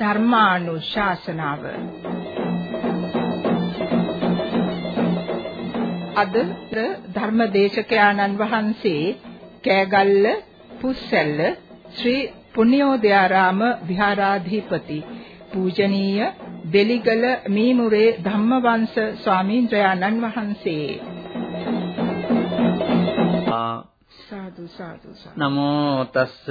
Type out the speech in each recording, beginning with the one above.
ධර්මානුශාසනාව. අද ධර්මදේශකයාණන් වහන්සේ කෑගල්ල පුස්සැල්ල ශ්‍රී පුණ්‍යෝදයාරාම විහාරාධිපති පූජනීය බෙලිගල මීමුරේ ධම්මවංශ ස්වාමීන්ද්‍රයාණන් වහන්සේ. සාදු සාදු නමෝ තස්ස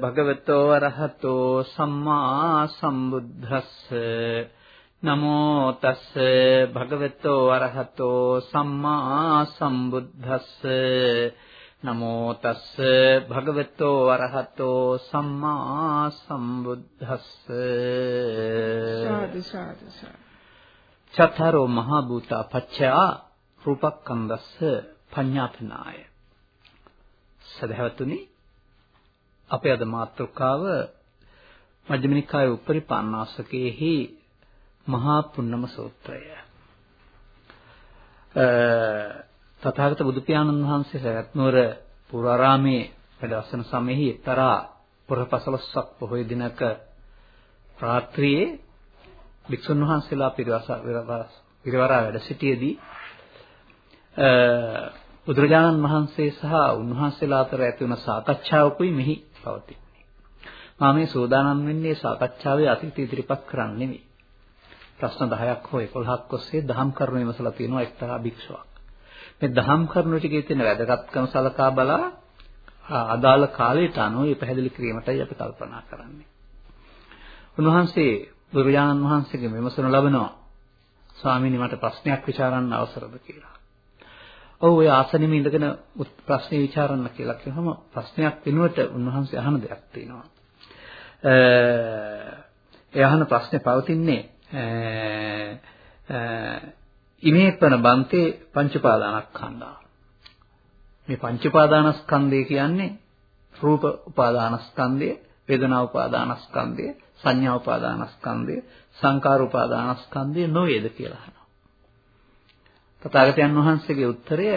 භගවතෝ අරහතෝ සම්මා සම්බුද්දස්ස. නමෝ තස්ස භගවතෝ අරහතෝ සම්මා සම්බුද්දස්ස. නමෝ තස්ස භගවතෝ අරහතෝ සම්මා සම්බුද්දස්ස. සාදු සාදු චතරෝ මහා භූතා පච්චා රූපක්ඛන්දස්ස පඤ්ඤාපනාය සදහවතුනි අපේ අද මාතෘකාව මජ්ක්‍ධිම නිකායේ උපරිපන්නාසකයේහි මහා පුන්නම සූත්‍රය. තථාගත බුදු පියාණන් වහන්සේ සරත්නවර පුරාරාමේ වැඩවසන සමයෙහි එක්තරා පුරපසළොස්වක් පොහොය දිනක රාත්‍රියේ භික්ෂුන් වහන්සේලා පිරිවරා වැඩ සිටියේදී බුදුරජාණන් වහන්සේ සහ උන්වහන්සේලා අතර ඇති වුණ සාකච්ඡාවකුයි මෙහි පවතින්නේ. මා මේ සෝදානම් වෙන්නේ සාකච්ඡාවේ අතීත ඉදිරිපත් කරන්න නෙවෙයි. ප්‍රශ්න 10ක් හෝ 11ක් ඔස්සේ දහම් කරුණු විමසලා තියෙනවා එක්තරා භික්ෂුවක්. මේ දහම් කරුණු ටිකේ තියෙන වැදගත්කම සලකා බලා අදාළ කාලයට අනුව මේ පැහැදිලි කිරීමටයි අපි කල්පනා කරන්නේ. උන්වහන්සේ බුදුරජාණන් වහන්සේගෙන් විමසනු ලබනවා ස්වාමීනි මට ප්‍රශ්නයක් විචාරන්න අවසරද කියලා. ඔව් ඔය ආසනෙම ඉඳගෙන ප්‍රශ්නේ ਵਿਚාරන්න කියලා කිව්වම ප්‍රශ්නයක් වෙනුවට උන්වහන්සේ අහන දෙයක් තියෙනවා. ඒ අහන ප්‍රශ්නේ පවතින්නේ ඉමේපන බන්තේ පංච උපාදානස්කන්ධා. මේ පංච උපාදානස්කන්ධය කියන්නේ රූප උපාදානස්කන්ධය, වේදනා උපාදානස්කන්ධය, සංඥා උපාදානස්කන්ධය, සංකාර උපාදානස්කන්ධය නොවේද කියලා අහනවා. තථාගතයන් වහන්සේගේ උත්තරය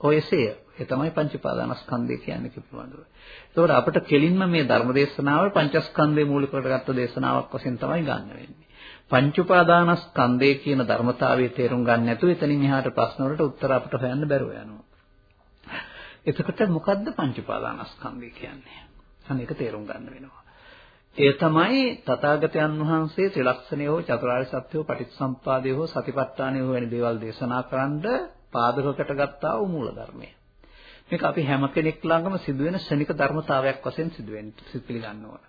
ඔයසේය. ඒ තමයි පංච උපාදානස්කන්ධය කියන්නේ කිව්වඳුර. ඒතකොට අපිට කෙලින්ම මේ ධර්මදේශනාව පංචස්කන්ධය මූලික කරගත්ත දේශනාවක් වශයෙන් තමයි ගන්න වෙන්නේ. පංච උපාදානස්කන්ධය කියන ධර්මතාවයේ තේරුම් ගන්න නැතුව එතනින් එහාට ප්‍රශ්න වලට උත්තර අපිට හොයන්න බැරුව යනවා. එතකොට මොකද්ද පංච උපාදානස්කන්ධය කියන්නේ? අන්න ඒක තේරුම් ගන්න වෙනවා. ඒ තමයි තථාගතයන් වහන්සේ ත්‍රිලක්ෂණය හෝ චතුරාර්ය සත්‍ය හෝ පටිච්චසම්පාදය හෝ සතිපට්ඨානය හෝ වැනි දේවල් දේශනා කරන්න පාදකකට ගත්තා වූ මූල ධර්මය. මේක අපි හැම කෙනෙක් ළඟම සිදුවෙන ශනික ධර්මතාවයක් වශයෙන් සිදුවෙන්න පිළිගන්න ඕන.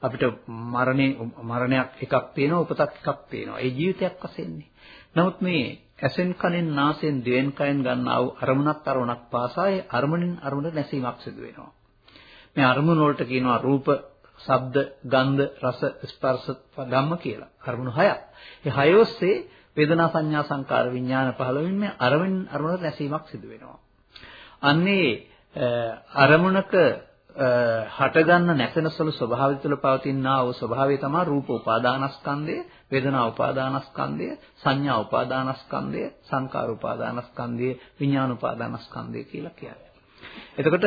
අපිට මරණේ මරණයක් එකක් තියෙනවා උපතක් එකක් තියෙනවා. ඒ ජීවිතයක් වශයෙන්නේ. නමුත් මේ ඇසෙන් කනෙන් නාසයෙන් දිවෙන් කයෙන් ගන්නා වූ අරමුණක් අරමුණක් පාසා ඒ අරමුණින් අරමුණට නැසීමක් සිදු වෙනවා. මේ අරමුණ වලට කියනවා රූප ශබ්ද, ගන්ධ, රස, ස්පර්ශ, ධම්ම කියලා. කරුණු හයක්. ඒ හය ඔස්සේ වේදනා සංඥා සංකාර විඥාන පහළ වෙන්නේ අරමුණ අරමුණට නැසීමක් සිදු වෙනවා. අන්නේ අරමුණක හටගන්න නැසෙන සුළු ස්වභාවය තුළ පවතිනා වූ ස්වභාවය තමයි රූප උපාදානස්කන්ධය, වේදනා උපාදානස්කන්ධය, සංඥා උපාදානස්කන්ධය, සංකාර උපාදානස්කන්ධය, විඥාන උපාදානස්කන්ධය කියලා කියන්නේ. එතකොට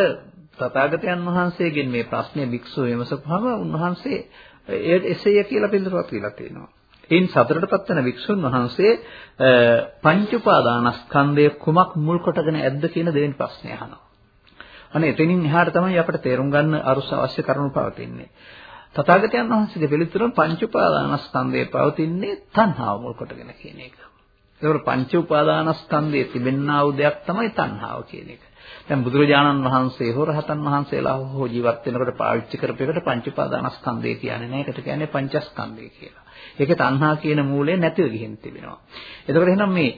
තථාගතයන් වහන්සේගෙන් මේ ප්‍රශ්නේ භික්ෂුව විමසපුවම උන්වහන්සේ එසේය කියලා පිළිතුරක් දීලා තියෙනවා. එයින් සතරටපත් වෙන වික්ෂුන් වහන්සේ පංච උපාදානස්කන්ධය කුමක් මුල් කොටගෙන ඇද්ද කියන දෙවෙනි ප්‍රශ්නය අහනවා. අනේ එතනින් එහාට තමයි අපිට තේරුම් ගන්න අරුස අවශ්‍ය කරුණු පවතින්නේ. තථාගතයන් වහන්සේගේ පිළිතුර පංච උපාදානස්කන්ධය පවතින්නේ තණ්හාව මුල් කොටගෙන කියන එක. ඒකවල පංච උපාදානස්කන්ධයේ තිබෙනා වූ දෙයක් තමයි තණ්හාව කියන එක. දැන් බුදුරජාණන් වහන්සේ හෝ රහතන් වහන්සේලා හෝ ජීවත් වෙනකොට පාවිච්චි කරපේකට පංච උපාදානස්කන්ධය කියන්නේ නෑ. ඒකට කියන්නේ පංචස්කන්ධය කියලා. ඒකේ තණ්හා කියන මූලය නැතිව ගිහින් තිබෙනවා. එතකොට එහෙනම් මේ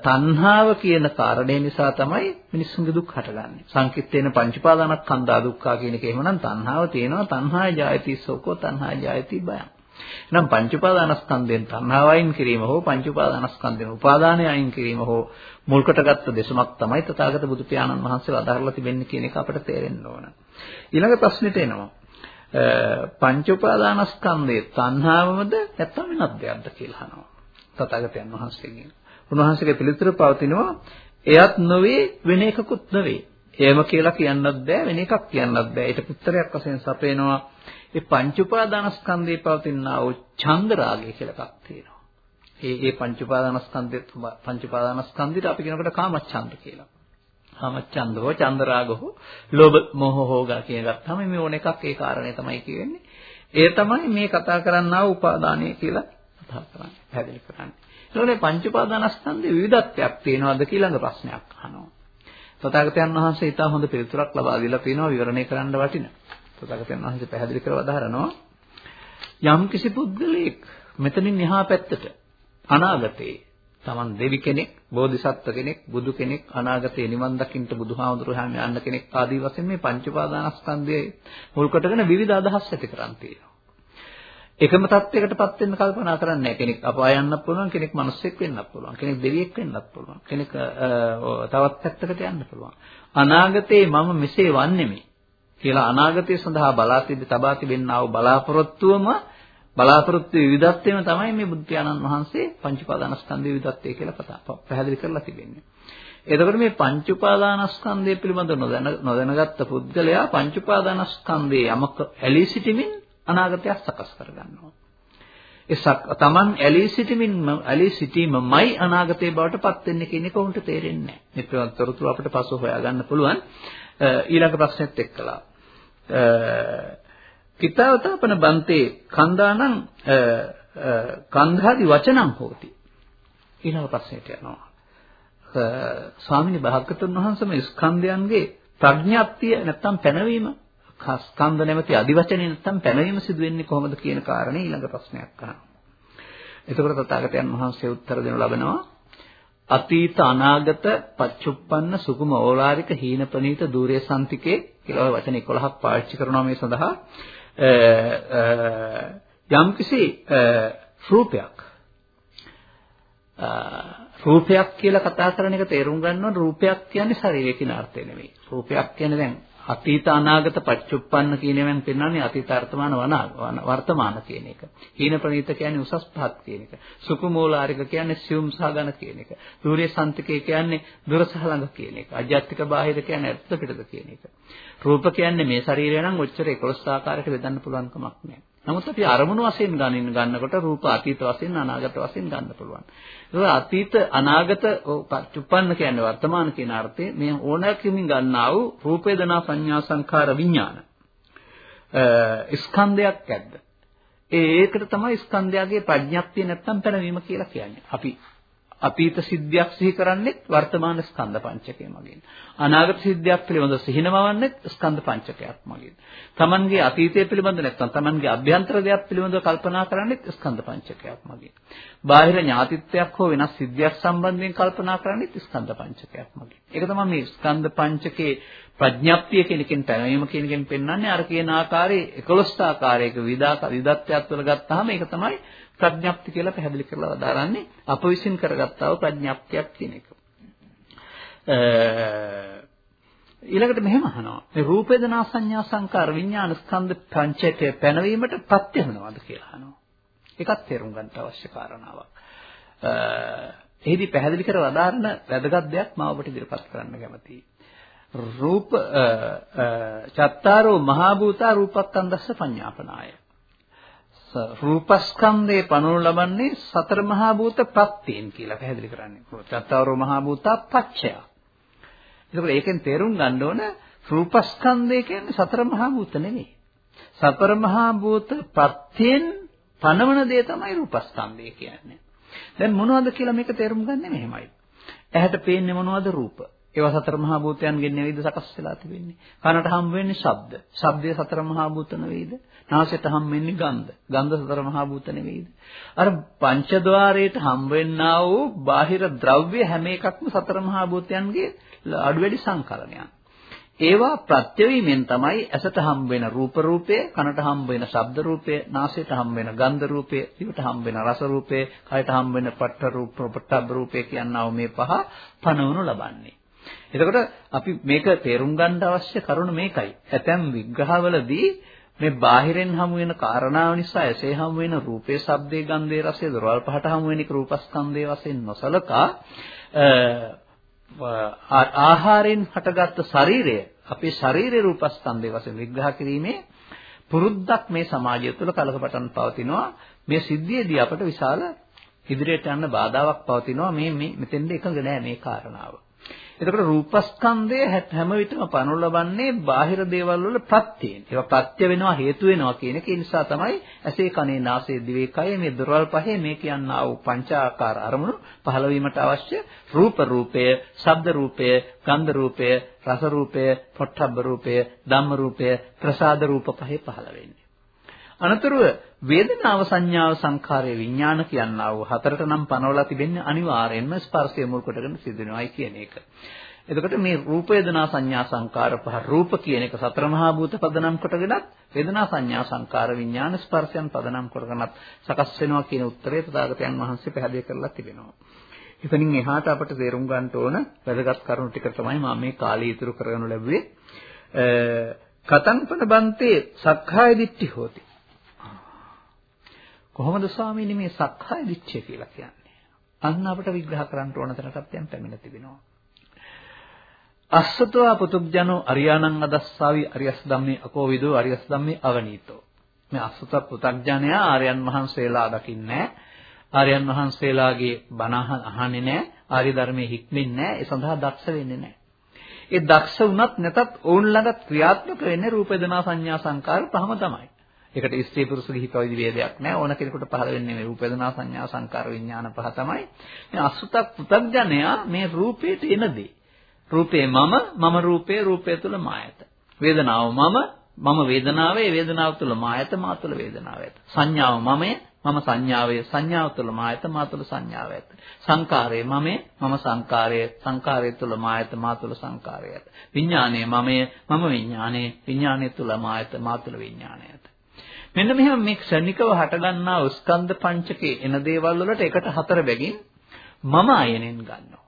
තණ්හාව කියන කාරණේ නිසා තමයි මිනිස්සුන්ගේ දුක් හටගන්නේ. සංකිට්ඨේන පංචපාදානස්කන්ධා දුක්ඛා කියන එක එහෙමනම් තණ්හාව තියෙනවා. තණ්හාය ජායති සෝකෝ තණ්හාය ජායති බයං. එහෙනම් පංච උපාදානස්කන්ධයෙන් තණ්හාව අයින් කිරීම හෝ පංච උපාදානස්කන්ධයෙන් උපාදානය අයින් කිරීම හෝ මුල්කටගත් දෙසමක් තමයි තථාගත බුදු පියාණන් වහන්සේ වදාරලා තිබෙන්නේ කියන එක අපිට තේරෙන්න ඕන. ඊළඟ ප්‍රශ්නෙට එනවා. පංච උපාදානස්කන්ධයේ තණ්හාවමද නැත්නම් වෙනත් දෙයක්ද කියලා අහනවා. තථාගතයන් වහන්සේගෙන්. උන්වහන්සේගේ පිළිතුර පවතිනවා එයත් නොවේ වෙන එකකුත් නොවේ. එහෙම කියලා කියන්නත් බෑ වෙන එකක් කියන්නත් බෑ. ඊට උත්තරයක් වශයෙන් සපේනවා ඒ පංච උපාදානස්කන්ධේ පවතිනා වූ ඡන්ද රාගය කියලා එකක් තියෙනවා. ඒ ඒ පංච උපාදානස්කන්ධේ පංච උපාදානස්කන්ධයට අපි කියනකොට කාමච්ඡන්ද කියලා. කාමච්ඡන්ද හෝ ඡන්ද රාග හෝ ලෝභ මොහ හෝගා කියන ගත්තාම මේ ඕන එකක් ඒ කාරණේ තමයි කියන්නේ. ඒ තමයි මේ කතා කරන්නා වූ උපාදානය කියලා කතා කරන්නේ. පැහැදිලි කරන්නේ. ඒකෝනේ පංච උපාදානස්කන්ධේ විවිධත්වයක් තියෙනවද කියලා ප්‍රශ්නයක් අහනවා. තථාගතයන් වහන්සේ ඊට හොඳ පිළිතුරක් ලබා දීලා තියෙනවා විවරණය කරන්න වටින. තථාගතයන් වහන්සේ පැහැදිලි කරව දහරනවා යම් කිසි පුද්ගලයෙක් මෙතනින් එහා පැත්තට අනාගතේ Taman දෙවි කෙනෙක්, බෝධිසත්ව කෙනෙක්, බුදු කෙනෙක්, අනාගතේ නිවන් දකින්න බුදුහාමුදුරු හැම යන්න කෙනෙක් ආදී වශයෙන් මේ පංච උපාදානස්කන්ධයේ මුල් කොටගෙන විවිධ අදහස් ඇති කරන් තියෙනවා. එකම தත්වයකටපත් වෙන්න කල්පනා කරන්නේ නැහැ. කෙනෙක් අපාය යන්නත් පුළුවන්, කෙනෙක් මිනිස්සෙක් වෙන්නත් පුළුවන්, කෙනෙක් දෙවියෙක් වෙන්නත් පුළුවන්, කෙනෙක් තවත් පැත්තකට යන්න පුළුවන්. අනාගතේ මම මෙසේ වන්නේමි කියලා අනාගතය සඳහා බලා තිබි තබා තිබෙනා වූ බලාපොරොත්තුවම බලාපොරොත්තු විවිධත්වයම තමයි මේ බුදු පියාණන් වහන්සේ පංච උපාදානස්කන්ධයේ විවිධත්වය කියලා පතා පැහැදිලි කරලා තිබෙන්නේ. එතකොට මේ පංච උපාදානස්කන්ධය පිළිබඳව නොදැනගත්ත පුද්ගලයා පංච උපාදානස්කන්ධයේ යමක ඇලී සිටමින් අනාගතයක් සකස් කරගන්නවා. ඒ තමන් ඇලී සිටමින් ඇලී සිටීමමයි අනාගතයේ බවට පත් වෙන්නේ කියන එක උන්ට තේරෙන්නේ නැහැ. මේ පිළිබඳ තොරතුරු අපිට පසු හොයාගන්න පුළුවන්. ඊළඟ ප්‍රශ්නෙත් එක්කලා. කිතාවතාපන බන්තේ කන්දානං කන්ධාදි වචනං හෝති. ඊළඟ ප්‍රශ්නයට යනවා. ස්වාමිනී භාග්‍යතුන් වහන්සේ මේ ස්කන්ධයන්ගේ ප්‍රඥාප්තිය නැත්තම් පැනවීම ස්කන්ධ නැමැති අදිවචනේ නැත්තම් පැනවීම සිදු වෙන්නේ කොහොමද කියන කාරණේ ඊළඟ ප්‍රශ්නයක් අහනවා එතකොට තථාගතයන් වහන්සේ උත්තර දෙනු ලබනවා අතීත අනාගත පච්චුප්පන්න සුකුම ඕලාරික හීන ප්‍රනීත දූරේ සම්තිකේ කියලා වචන 11ක් පාවිච්චි කරනවා මේ සඳහා. යම්කිසි රූපයක් රූපයක් කියලා කතා කරන එක තේරුම් ගන්න ඕන රූපයක් කියන්නේ ශරීරය කියන අර්ථය නෙවෙයි. රූපයක් කියන්නේ දැන් අතීත අනාගත පච්චුප්පන්න කියන එකෙන් පෙන්වන්නේ අතීත වර්තමාන වර්තමාන කියන එක. හීන ප්‍රනීත කියන්නේ උසස් පහත් කියන එක. සුකුමූලාරික කියන්නේ සියුම් සහගන කියන එක. දුරේ සන්තිකේ කියන්නේ දුර සහ ළඟ කියන එක. අජ්ජත්තික බාහිර කියන්නේ ඇත්ත පිටද කියන එක. රූප කියන්නේ මේ ශරීරය නම් ඔච්චර 11 ආකාරයකට බෙදන්න පුළුවන් කමක් නැහැ. නමුත් අපි අරමුණු වශයෙන් ගන්න ගන්නකොට රූප අතීත වශයෙන් අනාගත වශයෙන් ගන්න පුළුවන්. ඒක අතීත අනාගත චුප්පන්න කියන්නේ වර්තමාන කියන අර්ථයේ මේ ඕනෑකමින් ගන්නා වූ රූප වේදනා සංඥා සංඛාර විඥාන ස්කන්ධයක් ඇද්ද? ඒකට තමයි ස්කන්ධයගේ ප්‍රඥප්තිය නැත්තම් පැනවීම කියලා කියන්නේ. අපි අතීත සිද්ධියක් සිහි කරන්නේත් වර්තමාන ස්කන්ධ පංචකය මගින්. අනාගත සිද්ධියක් පිළිබඳව සිහිනමවන්නේත් ස්කන්ධ පංචකයක් මගින්. Tamanගේ අතීතය පිළිබඳව නැත්නම් Tamanගේ අභ්‍යන්තර දෙයක් පිළිබඳව කල්පනා කරන්නේත් ස්කන්ධ පංචකයක් මගින්. බාහිර ඥාතිත්වයක් හෝ වෙනස් සිද්ධියක් සම්බන්ධයෙන් කල්පනා කරන්නේත් ස්කන්ධ පංචකයක් මගින්. ඒක තමයි මේ ස්කන්ධ පංචකේ ප්‍රඥප්තිය කියන එකෙන් පැනවීම කියන එකෙන් පෙන්වන්නේ අර කියන ආකාරයේ 11 ආකාරයක විදාක විදත්‍යත් වල ගත්තාම ඒක තමයි ප්‍රඥප්ති කියලා පැහැදිලි කරලා වදාරන්නේ අප විසින් කරගත්තා වූ ප්‍රඥප්තියක් කියන එක. ඊළඟට මෙහෙම අහනවා. මේ රූප වේදනා සංඥා සංකාර විඥාන ස්කන්ධ පංචකය පැනවීමට පත්‍ය වෙනවද කියලා අහනවා. ඒකත් තේරුම් ගන්න අවශ්‍ය කාරණාවක්. එහිදී පැහැදිලි කර වදාරන වැදගත් දෙයක් මම ඔබට ඉදිරිපත් කරන්න කැමතියි. රූප චත්තාරෝ මහා භූතා රූපස්කන්ධස්ස පඤ්ඤාපනාය රූපස්කන්ධේ පනවනු ලබන්නේ සතර මහා භූත ප්‍රත්‍යයෙන් කියලා පැහැදිලි කරන්නේ. චත්තාරෝ මහා භූතා පච්චය. ඒකෝට ඒකෙන් තේරුම් ගන්න ඕන රූපස්කන්ධය කියන්නේ සතර මහා භූත නෙවෙයි. සතර මහා භූත ප්‍රත්‍යයෙන් පනවන දේ තමයි රූපස්කන්ධය කියන්නේ. දැන් මොනවද කියලා මේක තේරුම් ගන්න මෙහෙමයි. ඇහැට පේන්නේ මොනවද රූප? ඒවා සතර මහා භූතයන්ගෙන් නෙවෙයිද සකස් වෙලා තිබෙන්නේ. කනට හම් වෙන්නේ ශබ්ද. ශබ්දය සතර මහා භූත නෙවෙයිද? නාසයට හම් වෙන්නේ ගන්ධ. ගන්ධ සතර මහා භූත නෙවෙයිද? අර පංචද්වාරයට හම් වෙන්නා වූ බාහිර ද්‍රව්‍ය හැම එකක්ම සතර මහා භූතයන්ගේ අඩු වැඩි සංකලනයක්. ඒවා ප්‍රත්‍යවීමෙන් තමයි ඇසට හම් වෙන රූප රූපය, කනට හම් වෙන ශබ්ද රූපය, නාසයට හම් වෙන ගන්ධ රූපය, දිවට හම් වෙන රස රූපය, කයට හම් වෙන පට්ඨ රූප, පට්ඨබ්බ රූපය කියනවා මේ පහ පනවනු ලබන්නේ. එතකොට අපි මේක තේරුම් ගන්න අවශ්‍ය කරුණ මේකයි. ඇතැම් විග්‍රහවලදී මේ බාහිරෙන් හමු වෙන කාරණාව නිසා එසේ හමු වෙන රූපේ, ශබ්දේ, ගන්ධේ, රසේ, දරවල් පහට හමු වෙන රූපස්කන්ධයේ වශයෙන් නොසලකා ආහාරයෙන් හටගත්තු ශරීරය අපේ ශරීරේ රූපස්කන්ධය වශයෙන් විග්‍රහ කිරීමේ පුරුද්දක් මේ සමාජය තුළ කලකපටන් පවතිනවා මේ සිද්ධියේදී අපට විශාල ඉදිරියට යන්න බාධාවක් පවතිනවා මේ මේ මෙතෙන්ද එකඟ නෑ මේ කාරණාව. එතකොට රූපස්කන්ධය හැම විටම පනු ලබන්නේ බාහිර දේවල් වල ප්‍රත්‍යයෙන්. ඒවා ප්‍රත්‍ය වෙනවා හේතු වෙනවා කියන එක නිසා තමයි ඇසේ කනේ නාසයේ දිවේ කයේ මේ දොරවල් පහේ මේ කියනා වූ පංචාකාර අරමුණු පහළ වීමට අවශ්‍ය රූප රූපය, ශබ්ද රූපය, ගන්ධ රූපය, රස රූපය, පොට්ටබ්බ රූපය, ධම්ම රූපය, ප්‍රසාද රූප පහේ පහළ වෙන්නේ. අනතුරුව වේදනාව සංඥාව සංඛාරය විඥාන කියනා වූ හතරට නම් පනවලා තිබෙන්නේ අනිවාර්යෙන්ම ස්පර්ශය මුල් කොටගෙන සිදුවෙනවායි කියන එක. එතකොට මේ රූප වේදනා සංඥා සංකාර පහ රූප කියන එක සතර මහා භූත පදනම් කොටගෙනත් වේදනා සංඥා සංකාර විඥාන ස්පර්ශයන් පදනම් කොටගෙනත් සකස් වෙනවා කියන උත්තරය තථාගතයන් වහන්සේ පැහැදිලි කරලා තිබෙනවා. එතනින් එහාට අපිට තේරුම් ගන්න ඕන වැදගත් කරුණු ටික තමයි මම මේ කාලය ඉතුරු කරගනු ලැබුවේ. කතංපන බන්තේ සක්කාය දිට්ඨි හෝති. කොහොමද ස්වාමීනි මේ සක්කාය දිට්ඨිය කියලා කියන්නේ? අන්න අපිට විග්‍රහ කරන්න ඕන තරකත් යම් පැමිණ තිබෙනවා. අස්සතවා පුතුග්ජනෝ අරියාණං අදස්සාවි අරියස් ධම්මේ අකෝවිදෝ අරියස් ධම්මේ අවනීතෝ. මේ අස්සත පුතග්ජනයා ආර්යයන් වහන්සේලා දකින්නේ ආර්යයන් වහන්සේලාගේ බණ අහන්නේ නැහැ. ආර්ය ධර්මයේ හික්මෙන්නේ නැහැ. ඒ සඳහා දක්ෂ වෙන්නේ නැහැ. ඒ දක්ෂ වුණත් නැතත් ඔවුන් ළඟ ක්‍රියාත්මක වෙන්නේ රූප වේදනා සංඥා සංකාර පහම තමයි. ඒකට ස්ත්‍රී පුරුෂ ගිහි පැවිදි ભેදයක් නැහැ. ඕන කෙනෙකුට පහළ වෙන්නේ මේ රූප වේදනා සංඥා සංකාර විඥාන පහ තමයි. මේ අසුතක් පුතග්ජනයා මේ රූපේට එන දේ. රූපේ මම මම රූපේ රූපය තුල මායත. වේදනාව මම මම වේදනාවේ වේදනාව තුල මායත මා තුල වේදනාව ඇත. සංඥාව මමය මම සංඥාවේ සංඥාව තුළ මායත මා තුළ සංඥාව ඇත. සංකාරය මමේ මම සංකාරය සංකාරය තුළ මායත මා තුළ සංකාරය ඇත. විඥානය මමය මම විඥානයේ විඥානය තුළ මායත මා තුළ විඥානය ඇත. මෙන්න මෙහෙම මේ ක්ෂණිකව හටගන්නා ස්කන්ධ පංචකේ එන දේවල් වලට එකට හතර බැගින් මම අයනෙන් ගන්නවා.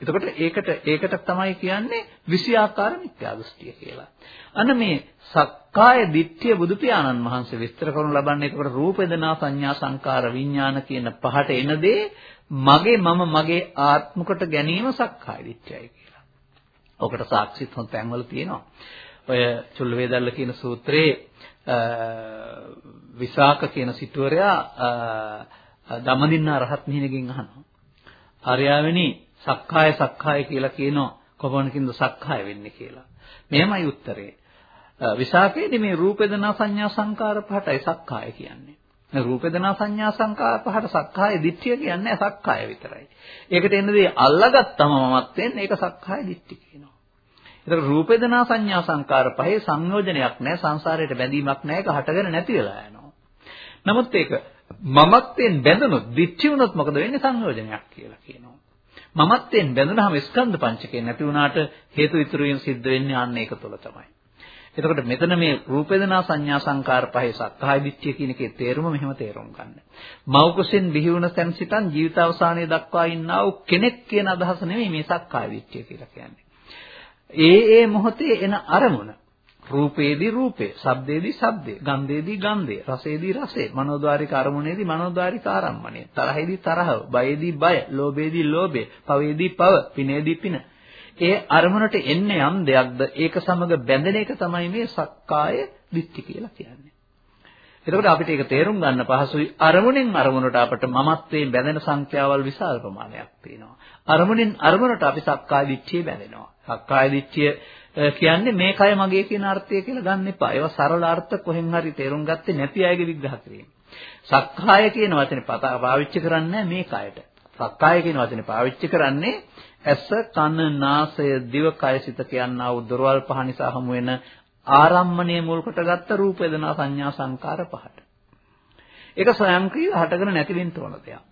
එතකොට ඒකට ඒකට තමයි කියන්නේ විෂයාකාර මිත්‍යා දෘෂ්ටිය කියලා. අන්න මේ සක්කාය දිට්ඨිය බුදු පියාණන් වහන්සේ විස්තර කරනු ලබන්නේ එතකොට රූප වේදනා සංඥා සංකාර විඥාන කියන පහට එන දේ මගේ මම මගේ ආත්මකට ගැනීම සක්කාය දිට්ඨියයි කියලා. ඔකට සාක්ෂිත් හොන් තැන්වල තියෙනවා. ඔය චුල්ල වේදල්ල කියන සූත්‍රයේ විසාක කියන සිටුවරයා දමදින්න රහත් මිනිහගෙන් අහනවා. ආර්යාවෙනි සක්කාය සක්කාය කියලා කියනවා කොපමණකින්ද සක්කාය වෙන්නේ කියලා. මෙහෙමයි උත්තරේ. විසාකේදී මේ රූප වේදනා සංඥා සංකාර පහටයි සක්කාය කියන්නේ. මේ රූප වේදනා සංඥා සංකාර පහට සක්කාය දිට්ඨිය කියන්නේ සක්කාය විතරයි. ඒකට එන්නේ අල්ලගත්තම මමත් වෙන්නේ ඒක සක්කාය දිට්ඨිය කියනවා. ඒතර රූප වේදනා සංඥා සංකාර පහේ සංයෝජනයක් නැහැ සංසාරයට බැඳීමක් නැහැ ඒක හටගෙන නැති වෙලා යනවා. නමුත් ඒක මමත්වෙන් බැඳුනොත් දිච්චි වුණොත් මොකද වෙන්නේ සංයෝජනයක් කියලා කියනවා. මමත්වෙන් බැඳුනහම ස්කන්ධ පංචකේ නැති වුණාට හේතු ඉතුරු වීම සිද්ධ වෙන්නේ අන්න ඒක තුළ තමයි. එතකොට මෙතන මේ රූප වේදනා සංඥා සංකාර පහේ සක්කාය දිට්ඨිය කියන එකේ තේරුම මෙහෙම තේරුම් ගන්න. මව් කුසෙන් බිහි වුණ තැන් සිටන් ජීවිත අවසානයේ දක්වා ඉන්නා වූ කෙනෙක් කියන අදහස නෙමෙයි මේ සක්කාය දිට්ඨිය කියලා කියන්නේ. ඒ ඒ මොහොතේ එන අරමුණ රූපේදී රූපේ, ශබ්දේදී ශබ්දේ, ගන්ධේදී ගන්ධේ, රසේදී රසේ, මනෝද්වාරික අරමුණේදී මනෝද්වාරික ආරම්මණය, තරහෙදී තරහව, බයේදී බය, ලෝභේදී ලෝභය, පවේදී පව, පිනේදී පින. ඒ අරමුණට එන්නේ යම් දෙයක්ද ඒක සමග බැඳෙන එක තමයි මේ සක්කාය දිට්ඨි කියලා කියන්නේ. එතකොට අපිට ඒක තේරුම් ගන්න පහසුයි අරමුණෙන් අරමුණට අපට මමත්වයෙන් බැඳෙන සංඛ්‍යාවල් විශාල ප්‍රමාණයක් තියෙනවා. අරමුණෙන් අරමුණට අපි සක්කාය දිට්ඨිය බැඳෙනවා. සක්කාය දිට්ඨිය කියන්නේ මේ කය මගේ කියන අර්ථය කියලා ගන්න එපා. ඒවා සරල අර්ථ කොහෙන් හරි තේරුම් ගත්තේ නැති අයගේ විග්‍රහ කිරීම. සක්කාය කියන වචනේ පාවිච්චි කරන්නේ මේ කයට. සක්කාය කියන වචනේ පාවිච්චි කරන්නේ ඇස, කන, නාසය, දිව, කය, සිත කියනා වූ දොරවල් පහ නිසා හමු වෙන ආරම්මණය මුල් කොටගත්ත රූප වේදනා සංඥා සංකාර පහට. ඒක ස්වයංක්‍රීය හටගෙන නැති වෙන්න ඕන දෙයක්.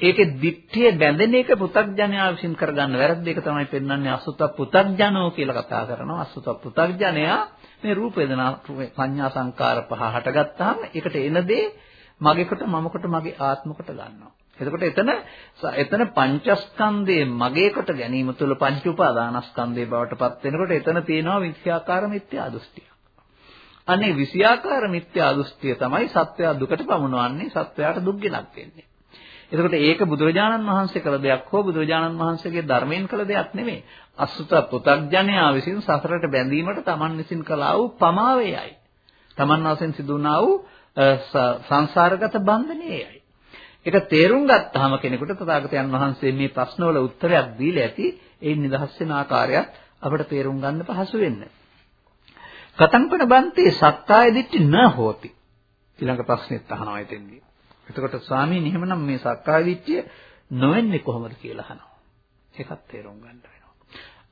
ඒකේ දික්තිය බැඳෙන එක පෘථග්ජනයා විසින් කරගන්න වැරද්ද ඒක තමයි පෙන්වන්නේ අසුත පෘථග්ජනෝ කියලා කතා කරනවා අසුත පෘථග්ජනයා මේ රූප වේදනා සංඥා සංකාර පහ හටගත්තාම ඒකට එන දේ මගේකට මමකට මගේ ආත්මකට ගන්නවා එතකොට එතන එතන පංචස්කන්ධයේ මගේකට ගැනීම තුළ පංච උපාදානස්කන්ධයේ බවට පත් වෙනකොට එතන තියෙනවා විෂයාකාර මිත්‍යා දෘෂ්ටිය. අනේ විෂයාකාර මිත්‍යා දෘෂ්ටිය තමයි සත්වයා දුකට පමුණවන්නේ සත්වයාට දුක් ගෙනත් වෙන්නේ. එතකොට ඒක බුදුරජාණන් වහන්සේ කළ දෙයක් හෝ බුදුරජාණන් වහන්සේගේ ධර්මයෙන් කළ දෙයක් නෙමෙයි. අසුත පුතග්ජනයා විසින් සසරට බැඳීමට Taman විසින් කළා වූ පමාවේයයි. Taman වශයෙන් සිදුනා වූ සංසාරගත බන්ධනයේයි. ඒක තේරුම් ගත්තාම කෙනෙකුට තථාගතයන් වහන්සේ මේ ප්‍රශ්නවල උත්තරයක් දීලා ඇති ඒ නිදහස් වෙන ආකාරයත් අපිට තේරුම් ගන්න පහසු වෙන්නේ. කතංකන බන්තේ සත්තාය දිට්ඨි න හෝති. ඊළඟ ප්‍රශ්නෙත් අහනවා එතෙන්දී. එතකොට ස්වාමීන් එහෙමනම් මේ සක්කාය දිට්ඨිය නොවෙන්නේ කොහොමද කියලා අහනවා. ඒකත් තේරුම් ගන්න වෙනවා.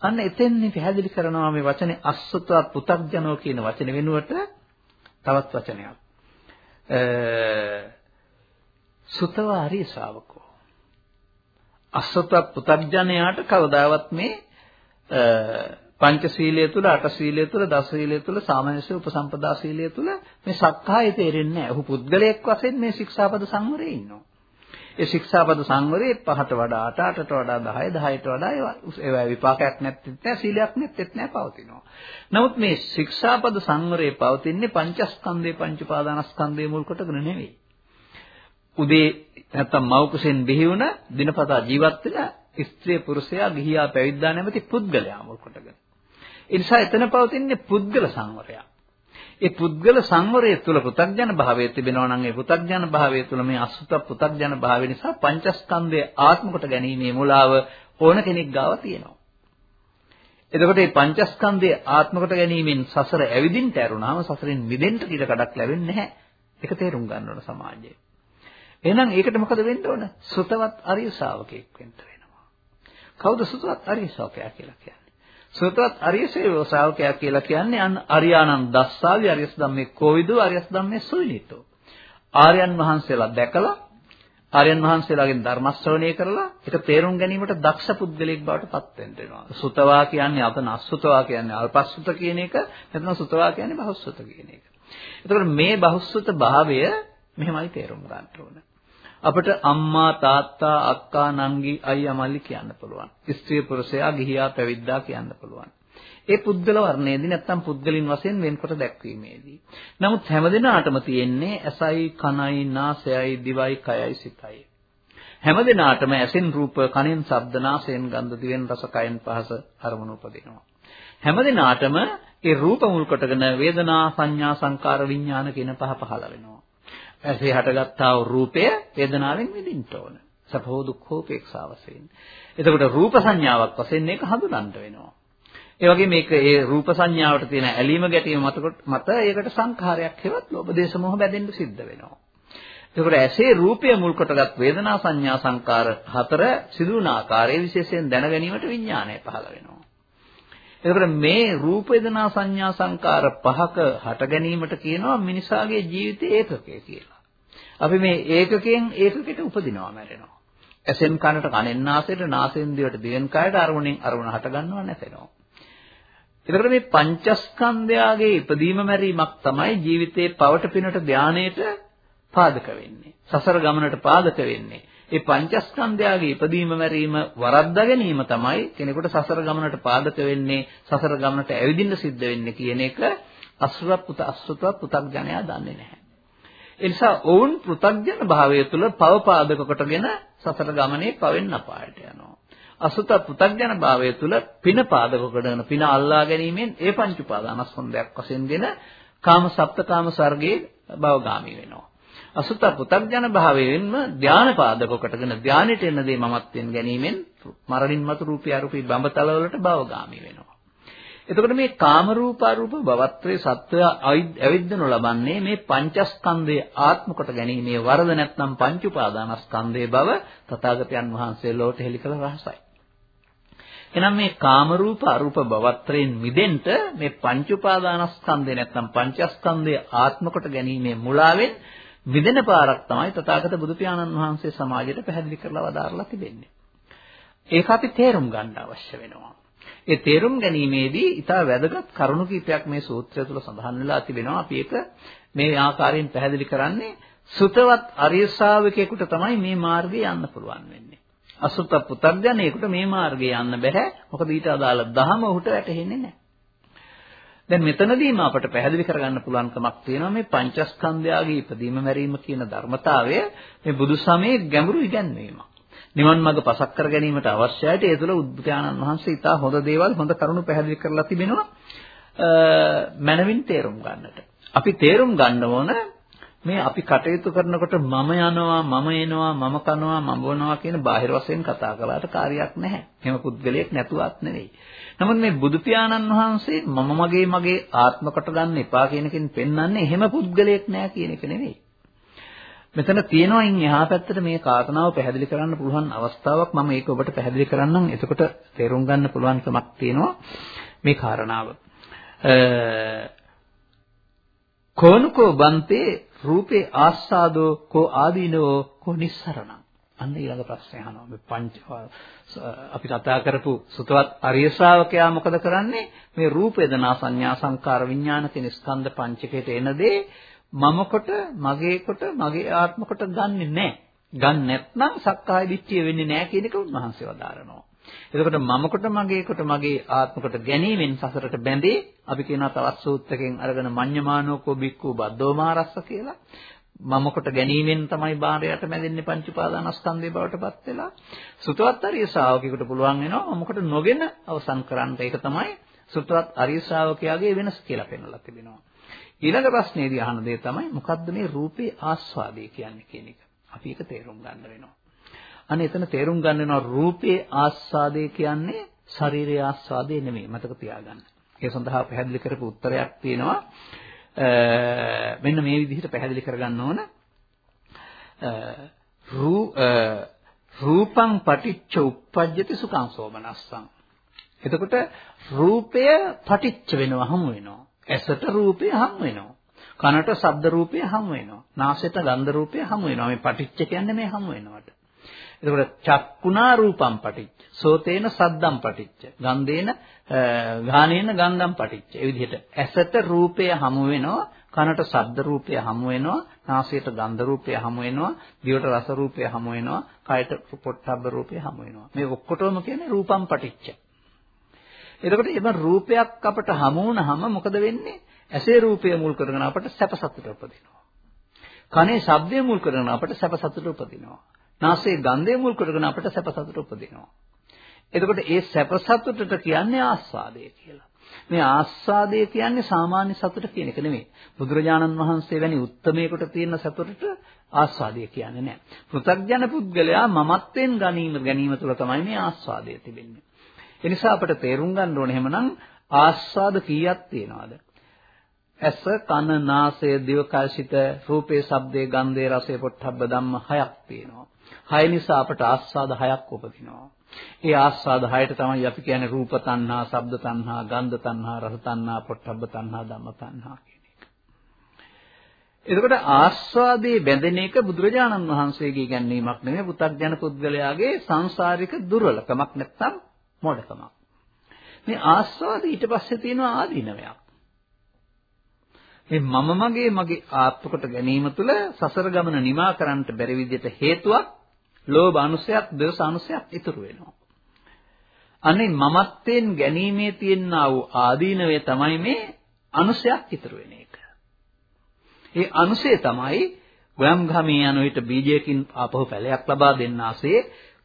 අන්න එතෙන්දී පැහැදිලි කරනවා මේ වචනේ අස්සත පු탁ජනෝ කියන වචන වෙනුවට තවත් වචනයක්. සුතවා හරි ශ්‍රාවකෝ. අස්සත පු탁ජනයාට කවදාවත් මේ පංචශීලයේ තුල අටශීලයේ තුල දසශීලයේ තුල සාමාන්‍යශ උපසම්පදා ශීලයේ තුල මේ සක්කාය තේරෙන්නේ නැහැ. ඔහු පුද්ගලයෙක් වශයෙන් මේ ශික්ෂාපද සංවරයේ ඉන්නවා. ඒ ශික්ෂාපද සංවරයේ පහට වඩා අට අටට වඩා 10 10ට වඩා ඒවා විපාකයක් නැත්නම් නැහැ සීලයක් නැත්නම් නැහැ පවතිනවා. නමුත් මේ ශික්ෂාපද සංවරයේ පවතින්නේ පංචස්කන්ධේ පංච උපාදානස්කන්ධේ මුල් කොටගෙන නෙවෙයි. උදේ නැත්තම් මව් කුසෙන් බිහි වුණ දිනපතා ජීවත් වෙන ස්ත්‍රී පුරුෂයා ගිහියා පැවිද්දා නැමැති පුද්ගලයා මුල් කොටගෙන. ඒ නිසා එතන පවතින්නේ පුද්ගල සංවරය. ඒ පුද්ගල සංවරය තුළ පෘථග්ජන භාවය තිබෙනවා නම් ඒ පෘථග්ජන භාවය තුළ මේ අසුත පෘථග්ජන භාවය නිසා පංචස්කන්ධය ආත්ම කොට ගැනීමේ මුලාව ඕන කෙනෙක් ගාව තියෙනවා. එතකොට මේ පංචස්කන්ධය ආත්ම කොට ගැනීමෙන් සසර ඇවිදින්න ඇරුණාම සසරෙන් මිදෙන්න ඉඩ කඩක් ලැබෙන්නේ නැහැ. ඒක තේරුම් ගන්න ඕන සමාජයේ. එහෙනම් ඒකට මොකද වෙන්න ඕන? සුතවත් අරිය ශාවකෙක් වෙන්න වෙනවා. කවුද සුතවත් අරිය ශාවකයා කියලා කියන්නේ? සුතවත් අරිය ශ්‍රාවකයා කියලා කියන්නේ අන් අරියානන් දස්සාවි අරියස් ධම්මේ කෝවිදෝ අරියස් ධම්මේ සුවිනිතෝ. ආර්යයන් වහන්සේලා දැකලා ආර්යයන් වහන්සේලාගෙන් ධර්ම ශ්‍රවණය කරලා ඒක තේරුම් ගැනීමට දක්ෂ පුද්ගලයෙක් බවට පත් වෙන්න වෙනවා. සුතවා කියන්නේ අතන අසුතවා කියන්නේ අල්පසුත කියන එක, නැත්නම් සුතවා කියන්නේ බහුසුත කියන එක. එතකොට මේ බහුසුත භාවය මෙහෙමයි තේරුම් ගන්න ඕන. අපිට අම්මා තාත්තා අක්කා නංගි අයියා මල්ලි කියන්න පුළුවන්. ස්ත්‍රී පුරුෂයා ගිහියා පැවිද්දා කියන්න පුළුවන්. ඒ පුද්ගල වර්ණයේදී නැත්තම් පුද්ගලින් වශයෙන් වෙන්කොට දැක්වීමේදී. නමුත් හැමදෙනාටම තියෙන්නේ ඇසයි කනයි නාසයයි දිවයි කයයි සිතයි. හැමදෙනාටම ඇසෙන් රූප කනෙන් ශබ්ද නාසයෙන් ගන්ධ දිවෙන් රස කයෙන් පහස අරමුණු උපදිනවා. හැමදෙනාටම ඒ රූප මුල් කොටගෙන වේදනා සංඥා සංකාර විඥාන කියන පහ පහළ වෙනවා. ඇසේ හටගත්තා වූ රූපය වේදනාවෙන් විඳින්න ඕන. සපෝ දුක්ඛෝ උපේක්ෂා වශයෙන්. එතකොට රූප සංඥාවක් වශයෙන් මේක හඳුනන්න වෙනවා. ඒ වගේ මේක ඒ රූප සංඥාවට තියෙන ඇලීම ගැටීම මතකොට මත ඒකට සංඛාරයක් හෙවත් ලෝභ දේශ මොහ බැඳෙන්න සිද්ධ වෙනවා. එතකොට ඇසේ රූපය මුල් කොටගත් වේදනා සංඥා සංකාර හතර සිදුවන ආකාරයේ විශේෂයෙන් දැන ගැනීමට විඥානය පහළ වෙනවා. එතකොට මේ රූප වේදනා සංඥා සංකාර පහක හට ගැනීමට කියනවා මිනිසාගේ ජීවිතයේ ඒකකය කියලා. අපි මේ ඒකකයෙන් ඒකකයට උපදිනවා මැරෙනවා. ඇසෙන් කනට කනෙන් නාසයට නාසයෙන් දිවට දිවෙන් කයට අරමුණෙන් අරමුණ හට ගන්නව නැතෙනවා. එතකොට මේ පංචස්කන්ධයාගේ ඉපදීම මැරීමක් තමයි ජීවිතේ පවට පිනට ධානයේට පාදක වෙන්නේ. සසර ගමනට පාදක වෙන්නේ. ඒ පංචස්කන්ධයාගේ ඉපදීම මැරීම වරද්දා ගැනීම තමයි කෙනෙකුට සසර ගමනට පාදක වෙන්නේ සසර ගමනට ඇවිදින්න සිද්ධ වෙන්නේ කියන එක අසුර පුත අසුත පුතග්ජනයා දන්නේ නැහැ. ඒ නිසා ඔවුන් පෘථග්ජන භාවය තුළ පව පාදක කොටගෙන සසර ගමනේ පවෙන් අපායට යනවා. අසුත පෘථග්ජන භාවය තුළ පින පාදක කොටගෙන පින අල්ලා ගැනීමෙන් ඒ පංච උපාදානස්කන්ධයක් වශයෙන්ගෙන කාම සප්තකාම සර්ගයේ භවගාමී වෙනවා. අසුත පුතග්ජන භාවයෙන්ම ධානය පාදක කොටගෙන ධානයට එන දේ මමත්වෙන් ගැනීමෙන් මරණින් මතු රූපී අරූපී බඹතල වලට භවගාමී වෙනවා. එතකොට මේ කාම රූප අරූප භවත්‍රයේ සත්වය ඇවිද්දනු ලබන්නේ මේ පංචස්කන්ධයේ ආත්ම කොට ගැනීමේ වරද නැත්නම් පංච උපාදානස්කන්ධයේ බව තථාගතයන් වහන්සේ ලෝට හෙළි කළ රහසයි. එහෙනම් මේ කාම රූප අරූප භවත්‍රයෙන් මිදෙන්න මේ පංච උපාදානස්කන්ධය නැත්නම් පංචස්කන්ධයේ ආත්ම කොට ගැනීමේ මුලාවෙන් විදෙන පාරක් තමයි තථාගත බුදු පියාණන් වහන්සේ සමාජයට පැහැදිලි කරලා වදාරලා තිබෙන්නේ. ඒක අපි තේරුම් ගන්න අවශ්‍ය වෙනවා. ඒ තේරුම් ගැනීමේදී ඊටා වැදගත් කරුණු කීපයක් මේ සූත්‍රය තුළ සඳහන් වෙලා තිබෙනවා. අපි ඒක මේ ආකාරයෙන් පැහැදිලි කරන්නේ සුතවත් අරිය ශාවකයෙකුට තමයි මේ මාර්ගය යන්න පුළුවන් වෙන්නේ. අසුත පුතග්ජනයෙකුට මේ මාර්ගය යන්න බෑ. මොකද ඊට අදාළ දහම ඔහුට වැටහෙන්නේ නැහැ. දැන් මෙතනදීම අපට පැහැදිලි කරගන්න පුළුවන්කමක් තියෙනවා මේ පංචස්කන්ධයාගේ ඉදීම මැරීම කියන ධර්මතාවය මේ බුදුසමයේ ගැඹුරු ඉගැන්වීමක්. නිවන් මඟ පසක් කර ගැනීමට අවශ්‍යයිට ඒ තුළ උද්ඝානන් වහන්සේ ඉතා හොඳ දේවල් හොඳ කරුණු පැහැදිලි කරලා තිබෙනවා. මනවින් තේරුම් ගන්නට. අපි තේරුම් ගන්න ඕන මේ අපි කටයුතු කරනකොට මම යනවා මම එනවා මම කනවා මම බොනවා කියන බාහිර වශයෙන් කතා කළාට කාර්යයක් නැහැ. එහෙම පුද්ගලයෙක් නැතුවත් නෙවෙයි. නමුත් මේ බුදු පියාණන් වහන්සේ මම මගේ මගේ ආත්ම කොට ගන්න එපා කියන එකෙන් පෙන්වන්නේ එහෙම පුද්ගලයෙක් නෑ කියන එක නෙවෙයි. මෙතන තියෙනවා ඉන් එහා පැත්තට මේ කාරණාව පැහැදිලි කරන්න පුළුවන් අවස්ථාවක් මම ඒක ඔබට පැහැදිලි කරන්නම්. එතකොට තේරුම් ගන්න පුළුවන්කමක් තියෙනවා මේ කාරණාව. කෝනකෝ බන්තේ රූපේ ආස්සාදෝ කෝ ආදීනෝ කෝ නිස්සරණං අන්න ඊළඟ ප්‍රශ්නේ අහනවා මේ පංච අපි කතා කරපු සුතවත් අරිය ශ්‍රාවකයා මොකද කරන්නේ මේ රූප වේදනා සංඥා සංකාර විඥාන කියන ස්කන්ධ පංචකයට එන දේ මම කොට මගේ කොට මගේ ආත්ම කොට ගන්නෙ නැහැ ගන්න නැත්නම් සක්කාය දිට්ඨිය වෙන්නේ නැහැ කියන එක උන්වහන්සේ වදාරනවා. එතකොට මම කොට මගේ කොට මගේ ආත්ම කොට ගැනීමෙන් සසරට බැඳේ අපි කියනවා තවත් සූත්‍රකෙන් අරගෙන මඤ්ඤමානෝකෝ බික්කු බද්දෝමාරස්ස කියලා. මම කොට ගැනීමෙන් තමයි බාහිරයට මැදෙන්නේ පංච උපාදානස්කන්ධය බවට පත් වෙලා. සුතවත් අරිය ශ්‍රාවකයෙකුට පුළුවන් වෙනවා මම කොට නොගෙන අවසන් කරන්න. ඒක තමයි සුතවත් අරිය ශ්‍රාවකයාගේ වෙනස කියලා පෙන්වලා තිබෙනවා ඊළඟ ප්‍රශ්නේදී අහන දේ තමයි මොකද්ද මේ රූපේ ආස්වාදය කියන්නේ කියන එක අපි ඒක තේරුම් ගන්න වෙනවා අන්න එතන තේරුම් ගන්න වෙනවා රූපේ ආස්වාදය කියන්නේ ශරීරයේ ආස්වාදය නෙමෙයි මතක තියාගන්න. ඒ සඳහා පැහැදිලි කරපු උත්තරයක් තියෙනවා. මෙන්න මේ විදිහට පැහැදිලි කරගන්න ඕන. රූපං පටිච්ච උප්පජ්ජති සුඛං සෝමනස්සං. එතකොට රූපය පටිච්ච වෙනවා හමු වෙනවා. ඇසට රූපය හමු වෙනවා. කනට ශබ්ද රූපය හමු වෙනවා. නාසයට ගන්ධ රූපය හමු වෙනවා. මේ පටිච්ච කියන්නේ මේ හමු වෙනවට. එතකොට චක්කුණා රූපම් පටිච්ච. සෝතේන සද්දම් පටිච්ච. ගන්ධේන ගානේන ගන්ධම් පටිච්ච. ඒ විදිහට ඇසට රූපය හමු වෙනවා, කනට ශබ්ද රූපය හමු වෙනවා, නාසයට ගන්ධ රූපය හමු වෙනවා, දිවට රස රූපය හමු වෙනවා, කයට පොට්ටබ්බ රූපය හමු වෙනවා. මේ ඔක්කොටම කියන්නේ රූපම් පටිච්ච. එතකොට එම රූපයක් අපට හමු වුණාම මොකද වෙන්නේ? ඇසේ රූපය මුල් කරගෙන අපට සැප සතුට උපදිනවා. කනේ ශබ්දය මුල් කරගෙන අපට සැප සතුට උපදිනවා. නාසයේ ගන්ධය මුල් කරගෙන අපට සැප සතුට උපදිනවා. එතකොට ඒ සැප සතුටට කියන්නේ ආස්වාදය කියලා. මේ ආස්වාදය කියන්නේ සාමාන්‍ය සතුට කියන එක නෙමෙයි. බුදුරජාණන් වහන්සේ වැනි උත්මයකට තියෙන සතුටට ආස්වාදය කියන්නේ නැහැ. පෘථග්ජන පුද්ගලයා මමත්වෙන් ගැනීම ගැනීම තුළ තමයි මේ ආස්වාදය තිබෙන්නේ. ඒ නිසා අපිට තේරුම් ගන්න ඕනේ එහෙමනම් ආස්වාද කීයක් තියෙනවද? ඇස, කන, නාසය, දිවකය, සිත, රූපේ, ශබ්දේ, ගන්ධේ, රසේ, පොට්ටබ්බ ධම්ම හයක් තියෙනවා. හය නිසා අපට ආස්වාද හයක් උපදිනවා. ඒ ආස්වාද හයට තමයි අපි කියන්නේ රූප තණ්හා, ශබ්ද තණ්හා, ගන්ධ තණ්හා, රස තණ්හා, පොට්ටබ්බ තණ්හා, ධම්ම තණ්හා කියන එක. එතකොට ආස්වාදයේ බැඳෙන එක බුදුරජාණන් වහන්සේගේ ගැන්වීමක් නෙමෙයි පු탁ජන පුද්ගලයාගේ සංසාරික දුර්වලකමක් නැත්තම් මොඩකමක්. මේ ආස්වාද ඊට පස්සේ තියෙනවා ආදීනවයක්. මේ මම මගේ මගේ ආත්මකට ගැනීම තුළ සසර ගමන නිමා කරන්නට බැරි විදිහට හේතුවක් ලෝභ අනුසයක්, ද්වේෂ අනුසයක් ඉතුරු වෙනවා. අනේ මමත්වෙන් ගැනීමේ තියෙනා වූ ආදීනවේ තමයි මේ අනුසයක් ඉතුරු වෙන එක. ඒ අනුසය තමයි ගොයම් ගමේ යන විට බීජයකින් ආපහු පැලයක් ලබා දෙන්නාසේ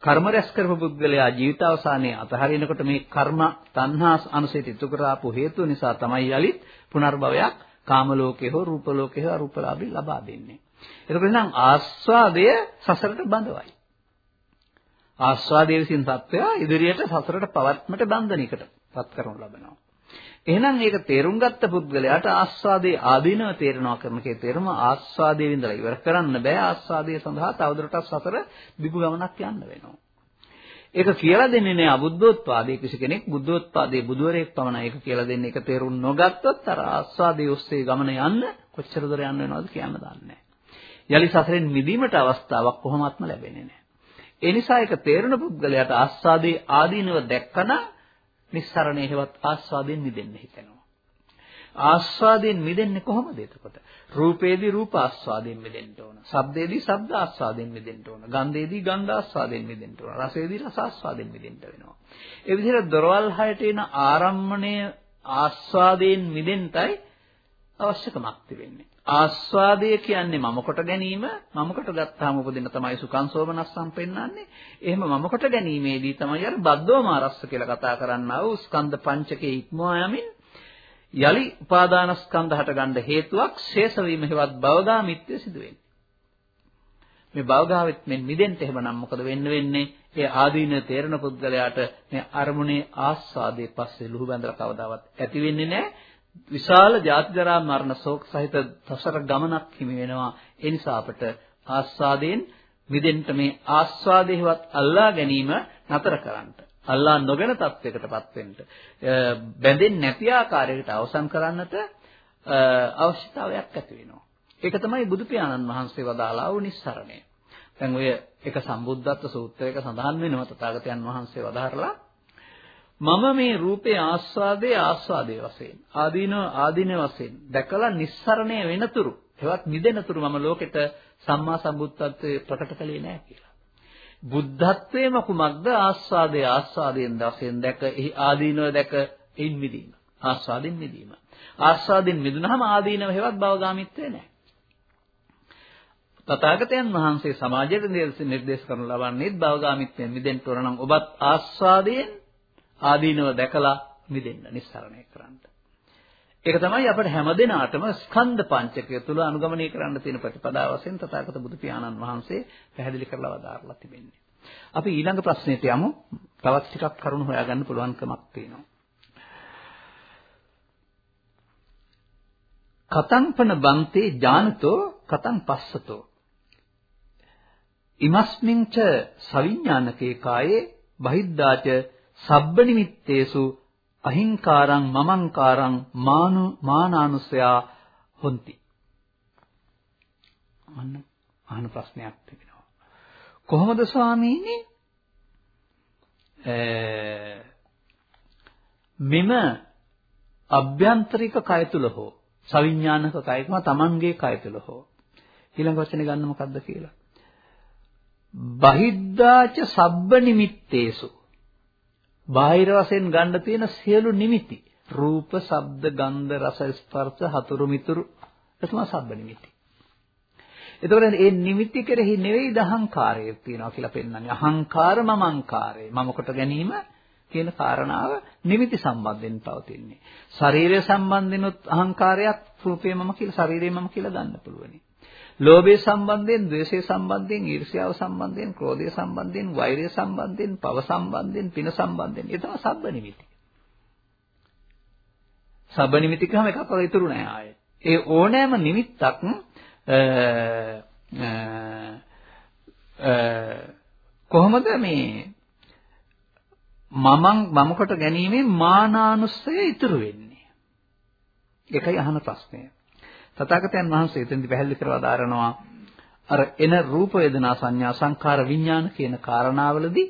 කර්ම රැස් කරපු පුද්ගලයා ජීවිත අවසානයේ අතහරිනකොට මේ කර්ම තණ්හා අනුසයට ඉතුරු කරාපු හේතුව නිසා තමයි යලිත් පුනර්භවයක් කාම ලෝකේ හෝ රූප ලෝකේ හෝ අරූපලාභී ලබා දෙන්නේ. එතකොට නම් ආස්වාදය සසරට බඳවයි. ආස්වාදයේ විසින් සත්වයා ඉදිරියට සසරට පවත්මට බන්ධනයකට පත් කරනු ලබනවා. එහෙනම් මේක තේරුම් ගත්ත පුද්ගලයාට ආස්වාදයේ ආදීනව තේරෙනවා කරනකේ තේරුම ආස්වාදයේ විඳලා ඉවර කරන්න බෑ ආස්වාදයේ සඳහා තවදුරටත් සසර දිගු ගමනක් යන්න වෙනවා. ඒක කියලා දෙන්නේ නෑ අබුද්ධෝත්පාදයේ කිසි කෙනෙක් බුද්ධෝත්පාදයේ බුදුවරයෙක් පමණයි ඒක කියලා දෙන්නේ. ඒක තේරුම් නොගත්තොත් අර ආස්වාදයේ ඔස්සේ ගමන යන්න කොච්චර දුර යන්න වෙනවද කියන්න දන්නේ නෑ. යලි සසරෙන් මිදීමට අවස්ථාවක් කොහොමත්ම ලැබෙන්නේ නෑ. ඒ නිසා ඒක තේරෙන පුද්ගලයාට ආස්වාදයේ ආදීනව දැක්කම නිස්සරණේ හේවත් ආස්වාදයෙන් මිදෙන්න හිතෙනවා. ආස්වාදයෙන් මිදෙන්නේ කොහොමද එතකොට? රූපේදී රූප ආස්වාදයෙන් මිදෙන්න ඕන. ශබ්දේදී ශබ්ද ආස්වාදයෙන් මිදෙන්න ඕන. ගන්ධේදී ගන්ධ ආස්වාදයෙන් මිදෙන්න ඕන. රසේදී රස ආස්වාදයෙන් මිදෙන්න වෙනවා. ඒ විදිහට දොරවල් හයට එන ආරම්මණය ආස්වාදයෙන් මිදෙන්නයි අවශ්‍යකමක් තිබෙන්නේ. ආස්වාදය කියන්නේ මම කොට ගැනීම මම කොට ගත්තාම උපදින තමයි සුඛං සෝමනස්සම් පෙන්වන්නේ. එහෙම මම කොට ගැනීමේදී තමයි අර බද්දෝමාරස්ස කියලා කතා කරන්නා වූ ස්කන්ධ පංචකයේ ඉක්මවා යමින් යලි උපාදානස්කන්ධ හටගන්න හේතුවක් ශේෂ වීම හේවත් භවගාමිත්‍ය සිදු වෙන්නේ. මේ භවගාවෙත් මෙන් මිදෙන්න එහෙමනම් මොකද වෙන්න වෙන්නේ? ඒ ආදීන තේරණ පුද්ගලයාට මේ අරමුණේ ආස්වාදයේ පස්සේ ලුහු බැඳලා කවදාවත් ඇති වෙන්නේ නැහැ. විශාල ජාති ජරා මරණ ශෝක සහිත තසර ගමනක් හිමි වෙනවා. ඒ නිසා අපට ආස්වාදයෙන් මිදෙන්න මේ ආස්වාදේවත් අල්ලා ගැනීම නතර කරන්න. අල්ලා නොගෙන තත්වයකටපත් වෙන්න. බැඳෙන්නේ නැති ආකාරයකට අවසන් කරන්නට අවශ්‍යතාවයක් ඇති වෙනවා. ඒක තමයි බුදු පියාණන් වහන්සේ වදාළා වූ නිස්සරණය. දැන් ඔය එක සම්බුද්ධත්ව සූත්‍රයක සඳහන් වෙනවා තථාගතයන් වහන්සේ වදාහරලා මම මේ රූපේ ආස්වාදයේ ආස්වාදයේ වශයෙන් ආදීන ආදීන වශයෙන් දැකලා නිස්සරණය වෙනතුරු එවත් නිදෙනතුරු මම ලෝකෙට සම්මා සම්බුද්ධත්වයේ ප්‍රකට කළේ නැහැ කියලා. බුද්ධත්වයේම කුමක්ද ආස්වාදයේ ආස්වාදයෙන් වශයෙන් දැක එහි ආදීනව දැක එයින් මිදීම. ආස්වාදයෙන් මිදීම. ආස්වාදයෙන් මිදුනහම ආදීනව හේවත් භවගාමීත්වේ නැහැ. තථාගතයන් වහන්සේ සමාජයට නිර්දේශ කරනු ලබන්නේ භවගාමීත්වයෙන් මිදෙන්න තොර නම් ඔබත් ආස්වාදයෙන් ආදීනව දැකලා මිදෙන්න නිස්සරණය කරන්න. ඒක තමයි අපිට හැමදෙනාටම ස්කන්ධ පංචකය තුල අනුගමනය කරන්න තියෙන ප්‍රතිපදාව වශයෙන් තථාගත බුදු පියාණන් වහන්සේ පැහැදිලි කරලා වදාarලා තිබෙන්නේ. අපි ඊළඟ ප්‍රශ්නෙට යමු. තවත් ටිකක් කරුණු හොයාගන්න පුළුවන්කමක් තියෙනවා. කතංපන බන්තේ ඥානතෝ කතං පස්සතෝ ඉමස්මින්ච සවිඥානකේ කායේ බහිද්දාච සබ්බ නිමිත්තේසු අහිංකාරං මමංකාරං මානු මානානුසයා හොಂತಿ. අන්න අහන ප්‍රශ්නයක් තිබෙනවා. කොහොමද ස්වාමීනි මෙම අභ්‍යන්තරික කය තුල හෝ සවිඥානික කයකම තමන්ගේ කය තුල හෝ ඊළඟ වචනේ ගන්න මොකද්ද කියලා බහිද්දාච සබ්බ නිමිත්තේසු බාහිර වශයෙන් ගන්න තියෙන සියලු නිමිති රූප, ශබ්ද, ගන්ධ, රස, ස්පර්ශ, හතුරු මිතුරු එතන සබ්බ නිමිති. එතකොට මේ නිමිති කෙරෙහි නෙවෙයි දහංකාරය තියෙනවා කියලා පෙන්වන්නේ. අහංකාර මමංකාරය. මම කොට ගැනීම කියන කාරණාව නිමිති සම්බන්ධයෙන් පවතින්නේ. ශරීරය සම්බන්ධෙනුත් අහංකාරයක් රූපේ මම කියලා ශරීරය මම කියලා ගන්න පුළුවනි. ලෝභය සම්බන්ධයෙන්, ද්වේෂය සම්බන්ධයෙන්, ඊර්ෂ්‍යාව සම්බන්ධයෙන්, ක්‍රෝධය සම්බන්ධයෙන්, වෛරය සම්බන්ධයෙන්, පව සම්බන්ධයෙන්, පින සම්බන්ධයෙන්. ඒ තමයි සබ්බ නිමිති. සබ්බ නිමිති කියම එකක් වගේ ඉතුරු නෑ ආයේ. ඒ ඕනෑම නිමිත්තක් කොහොමද මේ මමං මම කොට ගැනීමෙන් මානානුස්සය ඉතුරු වෙන්නේ? ඒකයි අහන ප්‍රශ්නය. තථාගතයන් වහන්සේ එතෙන්දි පැහැදිලි කරලා දාරනවා අර එන රූප වේදනා සංඥා සංඛාර විඥාන කියන කාරණාවලදී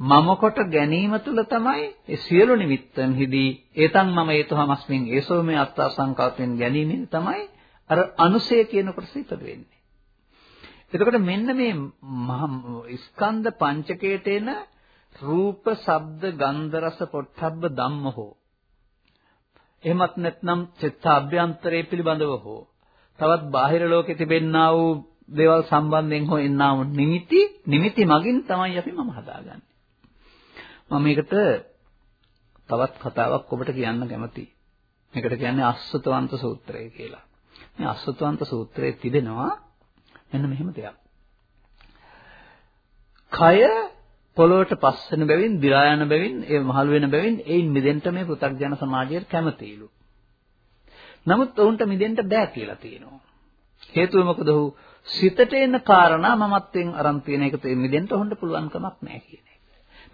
මම කොට ගැනීම තුල තමයි ඒ සියලු නිමිත්තන් හිදී ඒතන් මම ඒතහමස්මින් ඒසෝ මේ අත්තා සංකල්පෙන් ගැනීමෙන් තමයි අර අනුසය කියන කොටස ඉපද වෙන්නේ. එතකොට මෙන්න මේ ස්කන්ධ පංචකයට එන රූප, ශබ්ද, ගන්ධ, රස, පොට්ටබ්බ ධම්මහෝ එහෙමත් නැත්නම් චිත්තාභ්‍යන්තරයේ පිළිබඳව හෝ තවත් බාහිර ලෝකෙ තිබෙන්නා වූ දේවල් සම්බන්ධයෙන් හෝ එන්නා වූ නිමිති නිමිති මගින් තමයි අපි මම හදාගන්නේ. මම මේකට තවත් කතාවක් ඔබට කියන්න කැමතියි. මේකට කියන්නේ අස්සතවන්ත සූත්‍රය කියලා. මේ අස්සතවන්ත සූත්‍රයේ තිබෙනවා මෙන්න මෙහෙම දෙයක්. කය පොළොවට පස් වෙන බැවින්, දි รา යන බැවින්, ඒ මහලු වෙන බැවින් ඒයින් මිදෙන්න මේ පෘථග්ජන සමාජයට කැමතිලු. නමුත් ඔවුන්ට මිදෙන්න බෑ කියලා තියෙනවා. හේතුව මොකද ඔහු සිතට එන කාරණා මමත්වෙන් අරන් තියෙන එක මිදෙන්න ඔහුන්ට පුළුවන් කමක් නැහැ කියන එක.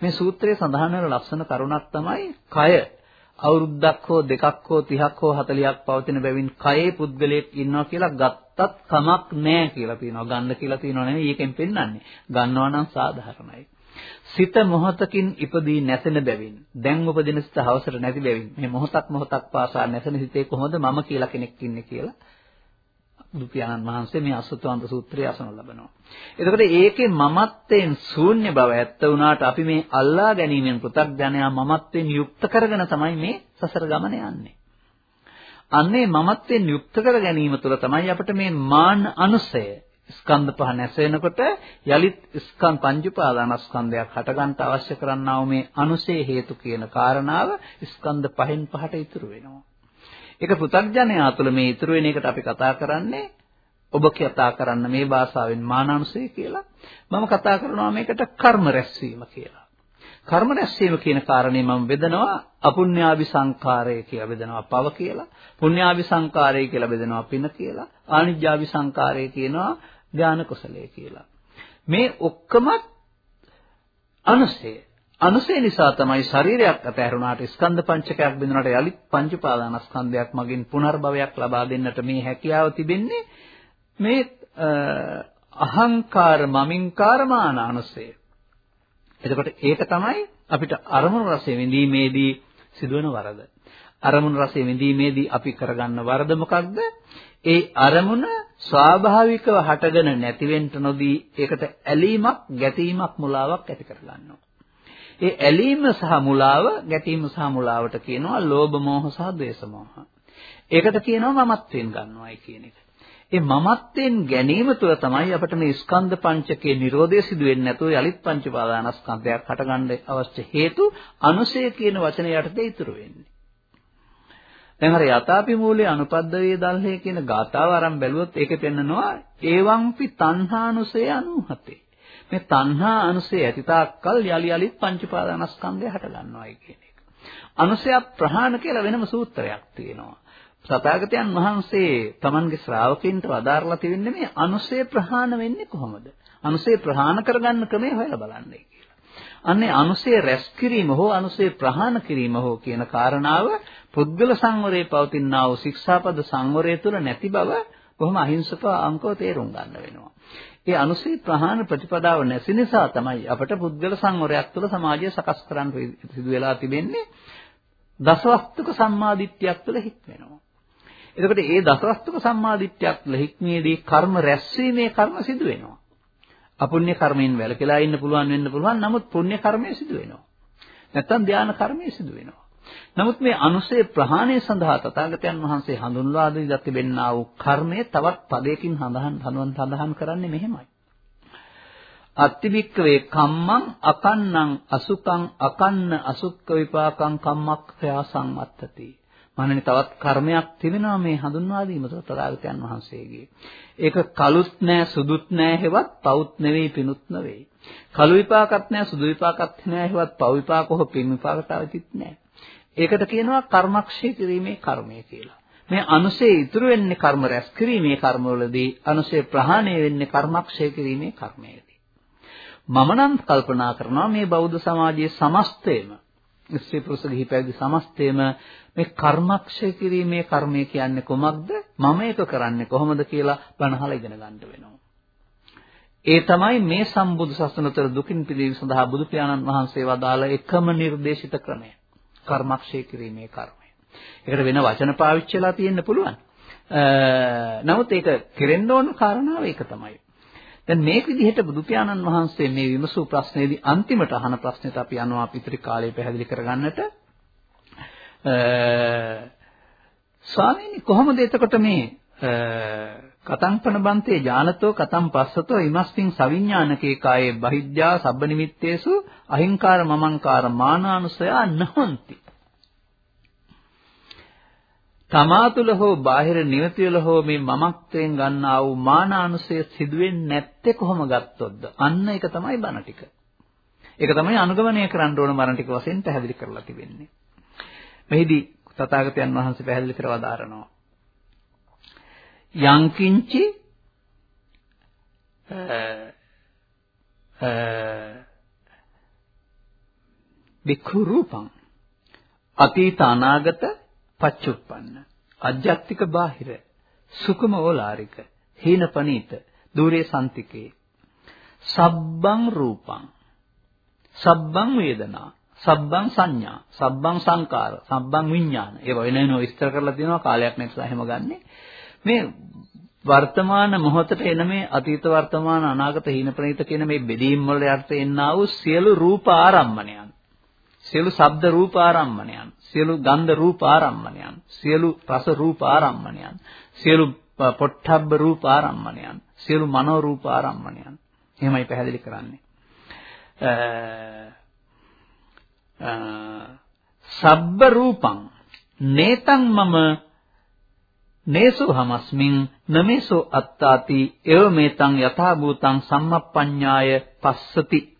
මේ සූත්‍රයේ සඳහන් වෙන ලස්සන කරුණක් තමයි කය අවුරුද්දක් හෝ දෙකක් හෝ 30ක් හෝ 40ක් පවතින බැවින් කයේ පුද්ගලයෙක් ඉන්නවා කියලා ගත්තත් කමක් නැහැ කියලා තියෙනවා. ගන්න කියලා තියෙනවා නෙවෙයි ඒකෙන් පෙන්වන්නේ. ගන්නවා නම් සාධාරණයි. සිත මොහතකින් ඉපදී නැසෙන බැවින් දැන් උපදින සිත හවසට නැති බැවින් මේ මොහතක් මොහතක් පාසා නැසෙන සිතේ කොහොමද මම කියලා කෙනෙක් ඉන්නේ කියලා බුදු පියාණන් වහන්සේ මේ අසුතවන්ත සූත්‍රය අසන ලබනවා. එතකොට ඒකේ මමත්වයෙන් ශූන්‍ය බව ඇත්ත වුණාට අපි මේ අල්ලා ගැනීමෙන් පෘථග්ජනයා මමත්වයෙන් යුක්ත කරගෙන තමයි මේ සසර ගමන යන්නේ. අන්නේ මමත්වයෙන් යුක්ත කර ගැනීම තුළ තමයි අපිට මේ මාන අනුසය ස්කන්ධ පහ නැසෙනකොට යලිත් ස්කන්ධ පංච උපාදානස්කන්ධයක් හටගන්න අවශ්‍ය කරන්නා වූ මේ අනුසේ හේතු කියන කාරණාව ස්කන්ධ පහෙන් පහට ඉතුරු වෙනවා. ඒක පෘථග්ජනයා තුළ මේ ඉතුරු වෙන එකට අපි කතා කරන්නේ ඔබ කතා කරන්න මේ භාෂාවෙන් මානානුසය කියලා. මම කතා කරනවා මේකට කර්ම රැස්වීම කියලා. කර්ම රැස්වීම කියන කාරණේ මම බෙදනවා අපුඤ්ඤාභි සංකාරය කියලා බෙදනවා පව කියලා. පුඤ්ඤාභි සංකාරය කියලා බෙදනවා පින කියලා. ආනිජ්ජාභි සංකාරය කියනවා ඥාන කුසලයේ කියලා. මේ ඔක්කොම අනුසය. අනුසය නිසා තමයි ශරීරයක් අතහැරුණාට ස්කන්ධ පංචකයක් බිඳුනට යලිත් පංච පාදානස්කන්ධයක් මගින් පුනර්භවයක් ලබා දෙන්නට මේ හැකියාව තිබෙන්නේ මේ අහංකාර මමින්කාර මාන අනුසය. එතකොට ඒක තමයි අපිට අරමුණු රසය විඳීමේදී සිදුවන වරද. අරමුණු රසය විඳීමේදී අපි කරගන්න වරද මොකක්ද? ඒ අරමුණ ස්වාභාවිකව හටගෙන නැති වෙන්න නොදී ඒකට ඇලීමක්, ගැටීමක්, මුලාවක් ඇති කරගන්නවා. ඒ ඇලීම සහ මුලාව, ගැටීම සහ මුලාවට කියනවා ලෝභ මෝහ සහ ද්වේෂ මෝහ. ඒකට කියනවා මමත්වෙන් ගන්නවායි කියන එක. ඒ මමත්වෙන් ගැනීම තුළ තමයි අපිට මේ ස්කන්ධ පංචකයේ Nirodha සිදු වෙන්නේ නැතුව යලිත් පංච පාදානස්කන්ධයක් හටගන්න අවශ්‍ය හේතු අනුසය කියන වචනය යටතේ ඉතුරු වෙන්නේ. දැන් අර යථාපි මූලයේ අනුපද්දවේ දල්හේ කියන ගාතාව අරන් බැලුවොත් ඒකේ පෙන්නනවා ඒවංපි තණ්හානුසය 97. මේ තණ්හා අනුසය ඇතිතාක්කල් යලි යලිත් පංච පාදානස්කන්ධය හට ගන්නවායි කියන එක. අනුසය ප්‍රහාණ කියලා වෙනම සූත්‍රයක් තියෙනවා. සතාගතයන් වහන්සේ Tamanගේ ශ්‍රාවකින්ට වදාරලා තිබෙන්නේ මේ අනුසය ප්‍රහාණ වෙන්නේ කොහොමද? අනුසය ප්‍රහාණ කරගන්න ක්‍රමය හොයලා බලන්නයි කියලා. අන්නේ අනුසය රැස් කිරීම හෝ අනුසය ප්‍රහාණ කිරීම හෝ කියන කාරණාව පුද්ගල සංවරයේ පවතිනා වූ ශික්ෂාපද සංවරය තුළ නැති බව බොහොම අහිංසක අංකව තේරුම් ගන්න වෙනවා. ඒ අනුසය ප්‍රහාණ ප්‍රතිපදාව නැති නිසා තමයි අපට පුද්ගල සංවරයක් තුළ සමාජය සකස් කරන්න සිදු වෙලා තිබෙන්නේ දසවස්තුක සම්මාදිට්ඨියක් තුළ හිට වෙනවා. එතකොට මේ දසවස්තුක සම්මාදිට්ඨියක් ලහික්මේදී කර්ම රැස්වීමේ කර්ම සිදු වෙනවා. අපුණ්‍ය කර්මයෙන් වැළකීලා ඉන්න පුළුවන් වෙන්න පුළුවන්. නමුත් පුණ්‍ය කර්මය සිදු වෙනවා. නැත්තම් ධාන කර්මය සිදු වෙනවා. නමුත් මේ අනුසය ප්‍රහාණය සඳහා තථාගතයන් වහන්සේ හඳුන්වා දී තිබෙනා වූ කර්මය තවත් පදයකින් හඳහන් හඳුන් සඳහන් කරන්නේ මෙහෙමයි. අත්තිවික්කවේ කම්මං අකන්නං අසුකං අකන්න අසුක්ක විපාකං කම්මක්ඛයා සංවත්තති. මනනි තවත් කර්මයක් තිබෙනවා මේ හඳුන්වා දීම තථාගතයන් වහන්සේගේ. ඒක කළුත් නෑ සුදුත් නෑ හෙවත් පවුත් නෙවෙයි පිනුත් නෙවෙයි. කළු විපාකත් නෑ සුදු විපාකත් නෑ හෙවත් පව් විපාක හෝ පින් විපාකට අවතිත් නෑ. ඒකට කියනවා කර්මක්ෂය කිරීමේ කර්මය කියලා. මේ අනුසය ඉතුරු වෙන්නේ කර්ම රැස් කිරීමේ කර්මවලදී අනුසය ප්‍රහාණය වෙන්නේ කර්මක්ෂය කිරීමේ කර්මයේදී. මම නම් කල්පනා කරනවා මේ බෞද්ධ සමාජයේ සමස්තයම ස්ත්‍රී පුරුෂ ගිහි පැවිදි සමස්තයම මේ කර්මක්ෂය කිරීමේ කර්මය කියන්නේ කොමක්ද? මම ඒක කරන්නේ කොහොමද කියලා බණහලා ඉගෙන ගන්න වෙනවා. ඒ තමයි මේ සම්බුදු සසුනතර දුකින් පිළිවීම සඳහා බුදු පියාණන් වහන්සේ වදාළ එකම නිර්දේශිත ක්‍රමය. කර්මක්ෂය කිරීමේ කර්මය. ඒකට වෙන වචන පාවිච්චි වෙලා තියෙන්න පුළුවන්. නමුත් ඒක කෙරෙන්න ඕන කාරණාව ඒක තමයි. දැන් මේ විදිහට බුදු පියාණන් වහන්සේ මේ විමසූ ප්‍රශ්නේදී අන්තිමට අහන ප්‍රශ්නෙට අපි යනවා පිටරි කාලය පැහැදිලි කරගන්නට. ස්වාමීනි කොහොමද එතකොට මේ කතංපන බන්තේ ඥානතෝ කතං පස්සතෝ ඉමස්මින් සවිඥානකේ කායේ බහිද්ධා සබ්බ නිමිත්තේසු අහිංකාර මමංකාර මානානුසය නහොಂತಿ තමා තුළ හෝ බාහිර නිවතිවල හෝ මේ මමත්වයෙන් ගන්නා වූ මානානුසය සිදුවෙන්නේ නැත්තේ කොහොම ගත්තොත්ද? අන්න ඒක තමයි බණ ටික. ඒක තමයි අනුගමනය කරන්න ඕන බණ ටික වශයෙන් පැහැදිලි කරලා තිබෙන්නේ. මෙහිදී තථාගතයන් වහන්සේ පැහැදිලි කරව දාරනවා. යංකින්චි වික්ඛු රූපං. අතීත අනාගත පච්චුප්පන්න අජ්ජත්තික බාහිර සුකුම ඕලාරික හීන පනීත দূරේ සම්තිකේ සබ්බං රූපං. සබ්බං වේදනා සබ්බං සංඥා සබ්බං සංකාර සබ්බං විඥාන. ඒව වෙන වෙනම විස්තර කරලා තියෙනවා කාලයක් නැතිව හැම ගන්නේ. මේ වර්තමාන මොහොතට එන මේ අතීත වර්තමාන අනාගත හීන ප්‍රණීත කියන මේ බෙදීම් වල යට එන්නා වූ සියලු රූප ආරම්මණයන්. සියලු ශබ්ද රූප ආරම්මණයන් සියලු ගන්ධ රූප ආරම්මණයන් සියලු රස රූප ආරම්මණයන් සියලු පොට්ටබ්බ රූප ආරම්මණයන් සියලු මනෝ රූප ආරම්මණයන්. එහෙමයි පැහැදිලි කරන්නේ. සබ්බ රූපං නේතං මම නේසෝ හමස්මින් නමේසෝ අත්තාති එව මේතං යථා භූතං සම්මප්පඤ්ඤාය පස්සති.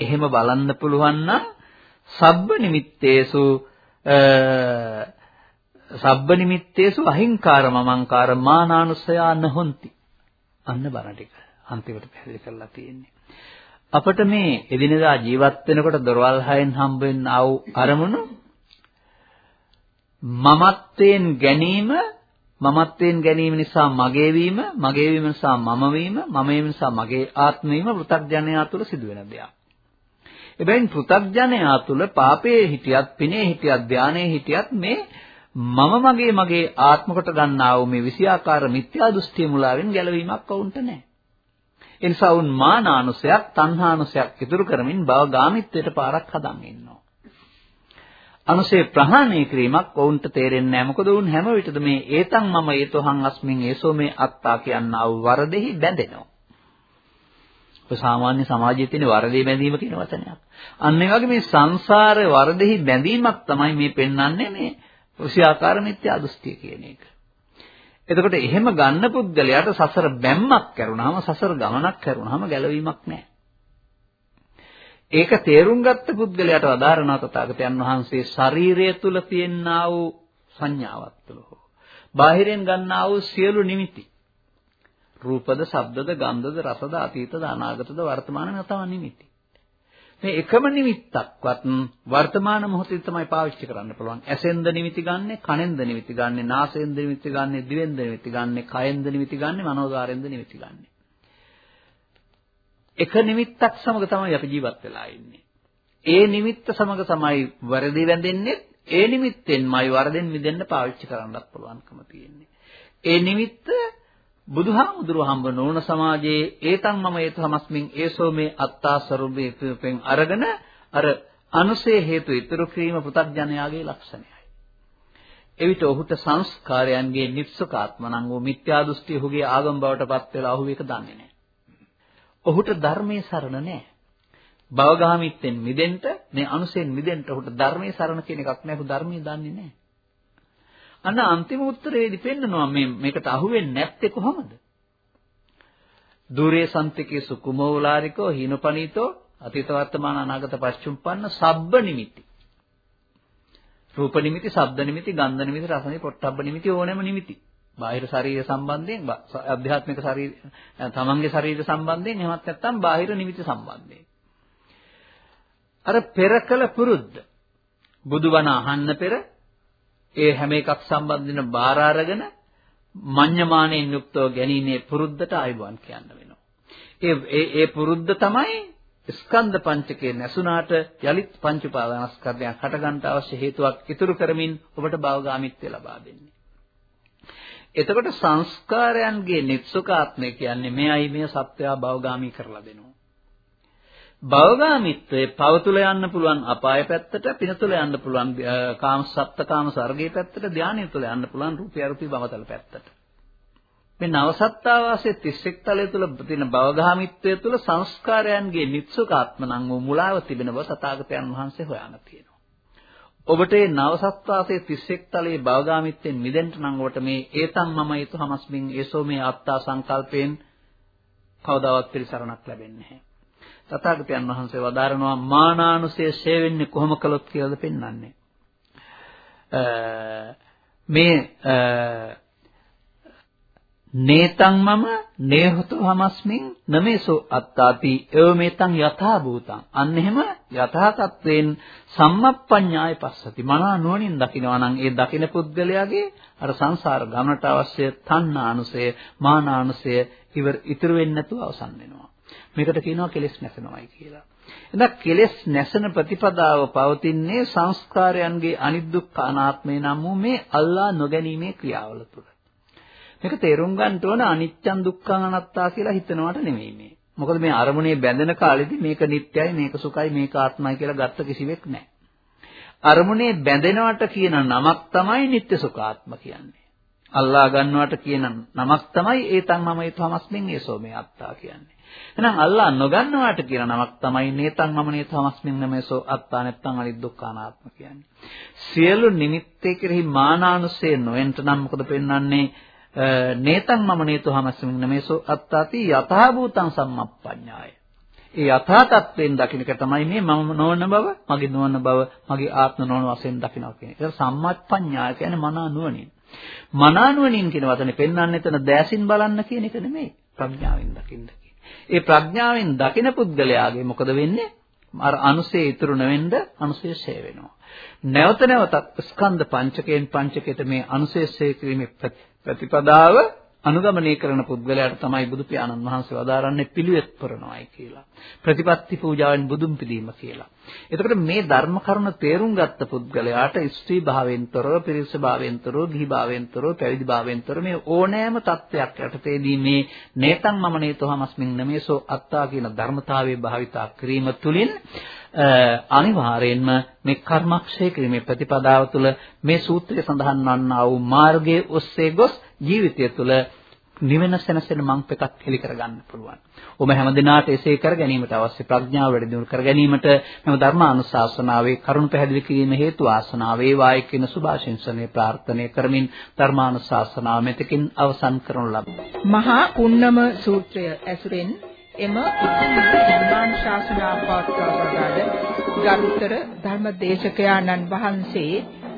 එහෙම බලන්න පුළුවන් නම් සබ්බ නිමිත්තේසු සබ්බ නිමිත්තේසු අහිංකාර මමංකාර මානානුසයා නහොಂತಿ අන්න බණ ටික අන්තිමට පැහැදිලි කරලා තියෙන්නේ අපිට මේ එදිනෙදා ජීවත් වෙනකොට දොරවල් හයෙන් හම්බ වෙන ආ වූ අරමුණු මමත්වයෙන් ගැනීම මමත්වයෙන් ගැනීම නිසා මගේ වීම මගේ වීම නිසා මම වීම මම වීම නිසා මගේ ආත්ම වීම පෘථග්ජනයා තුළ සිදුවෙන දෙයක්. එබැවින් පෘථග්ජනයා තුළ පාපයේ හිටියත් පිනේ හිටියත් ධානයේ හිටියත් මේ මම මගේ මගේ ආත්ම කොට ගන්නා වූ මේ විෂයාකාර මිත්‍යා දෘෂ්ටි මුලාවෙන් ගැලවීමක් වුන්ට නැහැ. ඒ නිසා වුන් මානානුසයක් තණ්හානුසයක් ඉතුරු කරමින් භව ගාමිත්වයට පාරක් හදන් ඉන්නවා. අනුසේ ප්‍රහාණය කිරීමක් වුන්ට තේරෙන්නේ නැහැ. මොකද වුන් හැම විටද මේ ඒතං මම ඒතොහං අස්මින් ඒසෝ මේ අත්තා කියනා වූ වරදෙහි බැඳෙනවා. ඔය සාමාන්‍ය සමාජයේ තියෙන වරදේ බැඳීම කියන වචනයක්. අන්න ඒ වගේ මේ සංසාර වරදෙහි බැඳීමක් තමයි මේ පෙන්වන්නේ මේ රුසියාකාර මිත්‍යා දෘෂ්ටිය කියන එක. එතකොට එහෙම ගන්න පුද්ගලයාට සසර බැම්මක් කරුණාම සසර ගමනක් කරුණාම ගැලවීමක් නැහැ. ඒක තේරුම් ගත්ත පුද්ගලයාට වදාරනවා තථාගතයන් වහන්සේ ශරීරය තුල තියෙනා වූ සංඥාවක් තුල හෝ බාහිරෙන් ගන්නා වූ සියලු නිමිති රූපද, ශබ්දද, ගන්ධද, රසද, අතීතද, අනාගතද, වර්තමාන නැතව නිමිති. මේ එකම නිමිත්තක්වත් වර්තමාන මොහොතේ තමයි පාවිච්චි කරන්න පුළුවන්. ඇසෙන්ද නිමිති ගන්නෙ, කනෙන්ද නිමිති ගන්නෙ, නාසයෙන්ද නිමිති ගන්නෙ, දිවෙන්ද නිමිති ගන්නෙ, කයෙන්ද නිමිති ගන්නෙ, මනෝදාරෙන්ද නිමිති ගන්නෙ. එක නිමිත්තක් සමග තමයි අපි ජීවත් වෙලා ඉන්නේ. ඒ නිමිත්ත සමග තමයි වරදී වැඳෙන්නේ. ඒ නිමිත්තෙන්මයි වරදෙන් මිදෙන්න පාවිච්චි කරන්නත් පුළුවන්කම තියෙන්නේ. ඒ නිමිත්ත බුදුහාමුදුරුව හම්බ නොවන සමාජයේ ඒතන් මම ඒත සමස්මින් ඒසෝ මේ අත්තා ස්වરૂපයෙන් අරගෙන අර අනුසේ හේතු ඉතුරු කිරීම පෘථග්ජනයාගේ ලක්ෂණයයි. එවිට ඔහුට සංස්කාරයන්ගේ නිත්සකාත්මනං වූ මිත්‍යා දෘෂ්ටි ඔහුගේ ආගම් බවට පත් වෙලා ඔහු ඒක දන්නේ නැහැ. ඔහුට ධර්මයේ සරණ නැහැ. භවගාමිත්වෙන් මිදෙන්න මේ අනුසෙන් මිදෙන්න ඔහුට ධර්මයේ සරණ කියන එකක් නැහැ. ඔහු ධර්මයේ දන්නේ නැහැ. අන්න අන්තිම උත්තරේදී පෙන්නනවා මේ මේකට අහුවෙන්නේ නැත්තේ කොහොමද? දුරේ සම්තිකේ සුකුමෝලාරිකෝ හීනපනීතෝ අතීත වර්තමාන අනාගත පච්චුම්පන්න සබ්බ නිමිති. රූප නිමිති, ශබ්ද නිමිති, ගන්ධ නිමිති, රස නිමිති, පොට්ටබ්බ නිමිති ඕනෑම නිමිති. බාහිර ශරීර සම්බන්ධයෙන් අධ්‍යාත්මික ශරීර තමන්ගේ ශරීර සම්බන්ධයෙන් එහෙමත් නැත්නම් බාහිර නිමිති සම්බන්ධයෙන්. අර පෙර කළ පුරුද්ද බුදුබණ අහන්න පෙර ඒ හැම එකක් සම්බන්ධින බාර අරගෙන මඤ්ඤමාණයෙන් යුක්තව ගැනීමේ පුරුද්දට ආයුබෝවන් කියන්න වෙනවා. ඒ ඒ ඒ පුරුද්ද තමයි ස්කන්ධ පංචකයේ නැසුණාට යලිත් පංච උපාදානස්කන්ධයන් හටගන්න අවශ්‍ය හේතුවක් ඉතුරු කරමින් ඔබට භවගාමිත්වය ලබා දෙන්නේ. එතකොට සංස්කාරයන්ගේ නිත්සුකාත්මය කියන්නේ මෙයයි මේ සත්‍යය භවගාමී කරලා දෙනවා. භවගාමිත්වයේ පව තුල යන්න පුළුවන් අපාය පැත්තට, පින තුල යන්න පුළුවන් කාම සත්ත්කාම සර්ගයේ පැත්තට, ධානය තුල යන්න පුළුවන් රූපය රූපී භවතල පැත්තට. මේ නවසත්තාවාසයේ 31 තලය තුල තියෙන භවගාමිත්වය තුල සංස්කාරයන්ගේ නිත්සුකාත්ම නම් වූ මුලාව තිබෙන බව තථාගතයන් වහන්සේ හොයන තියෙනවා. ඔබට මේ නවසත්වාසයේ 31 තලයේ භවගාමිත්වෙන් මිදෙන්න නම් ඔබට මේ ඒතම් මම ඊතු හමස්මින් ඒසෝ මේ අත්තා සංකල්පයෙන් කවදාවත් පිළිසරණක් ලැබෙන්නේ නැහැ. තථාගතයන් වහන්සේ වදාරනවා මානානුසය ෂේ වෙන්නේ කොහොම කළොත් කියලාද පෙන්වන්නේ. මේ නේතං මම නේහතු හමස්මින් නමේසෝ අත්තාති එව මේතං යථා භූතං. අන්න එහෙම යථා තත්වයෙන් සම්මප්පඤ්ඤාය පස්සති. මනා නුවණින් දකිනවා නම් ඒ දකින පුද්ගලයාගේ අර සංසාර ගමනට අවශ්‍ය තණ්හානුසය මානානුසය ඉවර ඉතුරු වෙන්නේ නැතුව අවසන් වෙනවා. මේකට කියනවා කෙලෙස් නැසෙනවයි කියලා. එදා කෙලෙස් නැසෙන ප්‍රතිපදාව පවතින්නේ සංස්කාරයන්ගේ අනිදුක්ඛ අනාත්මේ නම් වූ මේ අල්ලා නොගැනීමේ ක්‍රියාවල තුල. මේක තේරුම් ගන්න ඕන අනිච්චන් දුක්ඛං අනාත්තා කියලා හිතනවට නෙමෙයි මේ. මොකද මේ අරමුණේ බැඳෙන කාලෙදි මේක නිට්ටයයි මේක සුඛයි මේක ආත්මයි කියලා ගත්ත කිසිවෙක් නැහැ. අරමුණේ බැඳෙනවට කියන නමක් තමයි නිට්ටය සුඛාත්ම කියන්නේ. අල්ලා ගන්නවට කියන නමක් තමයි ඒතන් මම ඒ තමස්මින් ඒසෝ මේ අත්තා කියන්නේ. එහෙනම් අල්ලා නොගන්නවට කියන නමක් තමයි නේතන් මම නේ තමස්මින් නමේසෝ අත්තා නැත්තම් අනිදුක්ඛානාත්ම කියන්නේ. සියලු නිමිත්තේ කෙරෙහි මානානුසය නොවෙන්ට නම් මොකද පෙන්වන්නේ? නේතං මම නේතු හමස්මින් නමේසෝ අත්තාති යථා භූතං සම්මප්පඤ්ඤාය. ඒ යථා තත්වෙන් දකින්න එක තමයි මේ මම නොවන බව, මගේ නොවන බව, මගේ ආත්ම නොවන වශයෙන් දකින්නවා කියන්නේ. ඒක සම්මප්පඤ්ඤාය කියන්නේ මනා නුවණින්. මනා නුවණින් කියන වචනේ පෙන්වන්නේ එතන දැසින් බලන්න කියන එක නෙමෙයි. ප්‍රඥාවෙන් දකින්න ඒ ප්‍රඥාවෙන් දකින පුද්ගලයාගේ මොකද වෙන්නේ? අර අනුසේ ඉතුරු නොවෙන්න අනුසේ ෂේ වෙනවා. නැවත නැවතත් ස්කන්ධ පංචකයෙන් පංචකයට මේ අනුසේ ෂේ කිරීමේ ප්‍රතිපදාව අනුගමනය කරන පුද්ගලයාට තමයි බුදු පියාණන් වහන්සේ වදාරන්නේ පිළිවෙත් පුරනවායි කියලා. ප්‍රතිපත්ති පූජාවෙන් බුදුන් පිළීම කියලා. එතකොට මේ ධර්ම කරුණ තේරුම් ගත්ත පුද්ගලයාට ස්ත්‍රී භාවයෙන් තොරව, පිරිස භාවයෙන් තොරව, ගිහි භාවයෙන් තොරව, පැවිදි භාවයෙන් තොරව මේ ඕනෑම තත්වයක් යටතේදී මේ නේතං මම නේතෝහමස්මින් නමේසෝ අත්තා කියන ධර්මතාවයේ භාවිතා කිරීම තුළින් අනිවාර්යයෙන්ම මේ කර්මක්ෂය කිරීමේ ප්‍රතිපදාව තුළ මේ සූත්‍රයේ සඳහන් වන්නා වූ මාර්ගයේ ඔස්සේ ගොස් ජීවිතය තුළ නිවෙන සැනසෙන මංපෙකක් හෙලි කරගන්න පුළුවන්. ඔබ හැම දිනාට එසේ කර ගැනීමට අවශ්‍ය ප්‍රඥාව වැඩි දියුණු කර ගැනීමට මෙම ධර්මානුශාසනාවේ කරුණ පැහැදිලි කිරීම හේතු ආසනාව වේවායි කියන සුභාශිංසනයේ ප්‍රාර්ථනා කරමින් ධර්මානුශාසනාව මෙතකින් අවසන් කරනු ලබනවා. මහා පුන්නම සූත්‍රය ඇසුරෙන් එම උතුම් ධර්මානුශාසනා පවත්වා ගරුතර ධර්මදේශකයාණන් වහන්සේ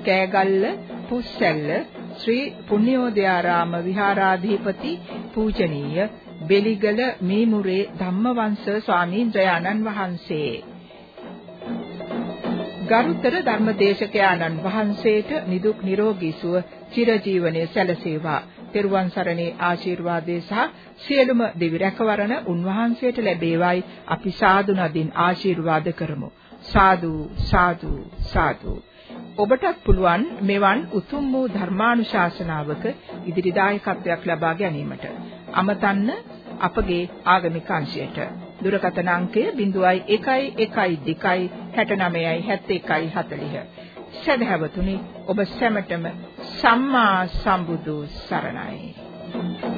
කෑගල්ල පුස්සැල්ල ශ්‍රී පුණ්‍යෝදයාරාම විහාරාධිපති පූජනීය බෙලිගල මීමුරේ ධම්මවංශ ස්වාමීන්ද්‍රයාණන් වහන්සේ. ගරුතර ධර්මදේශකයාණන් වහන්සේට නිදුක් නිරෝගී සුව චිරජීවනයේ සැලසේවා. තෙරුවන් සරණේ ආශිර්වාදේ සහ සියලුම දෙවි රැකවරණ උන්වහන්සේට ලැබේවයි අපි සාදු නදින් ආශිර්වාද කරමු සාදු සාදු සාදු ඔබටත් පුළුවන් මෙවන් උතුම් වූ ධර්මානුශාසනාවක ඉදිරි දායකත්වයක් ලබා ගැනීමට. අමතන්න අපගේ ආගමික අංශයට. දුරකථන අංකය 0112 69 71 40. සදහැවතුනි ඔබ සැමටම සම්මා සම්බුදු සරණයි.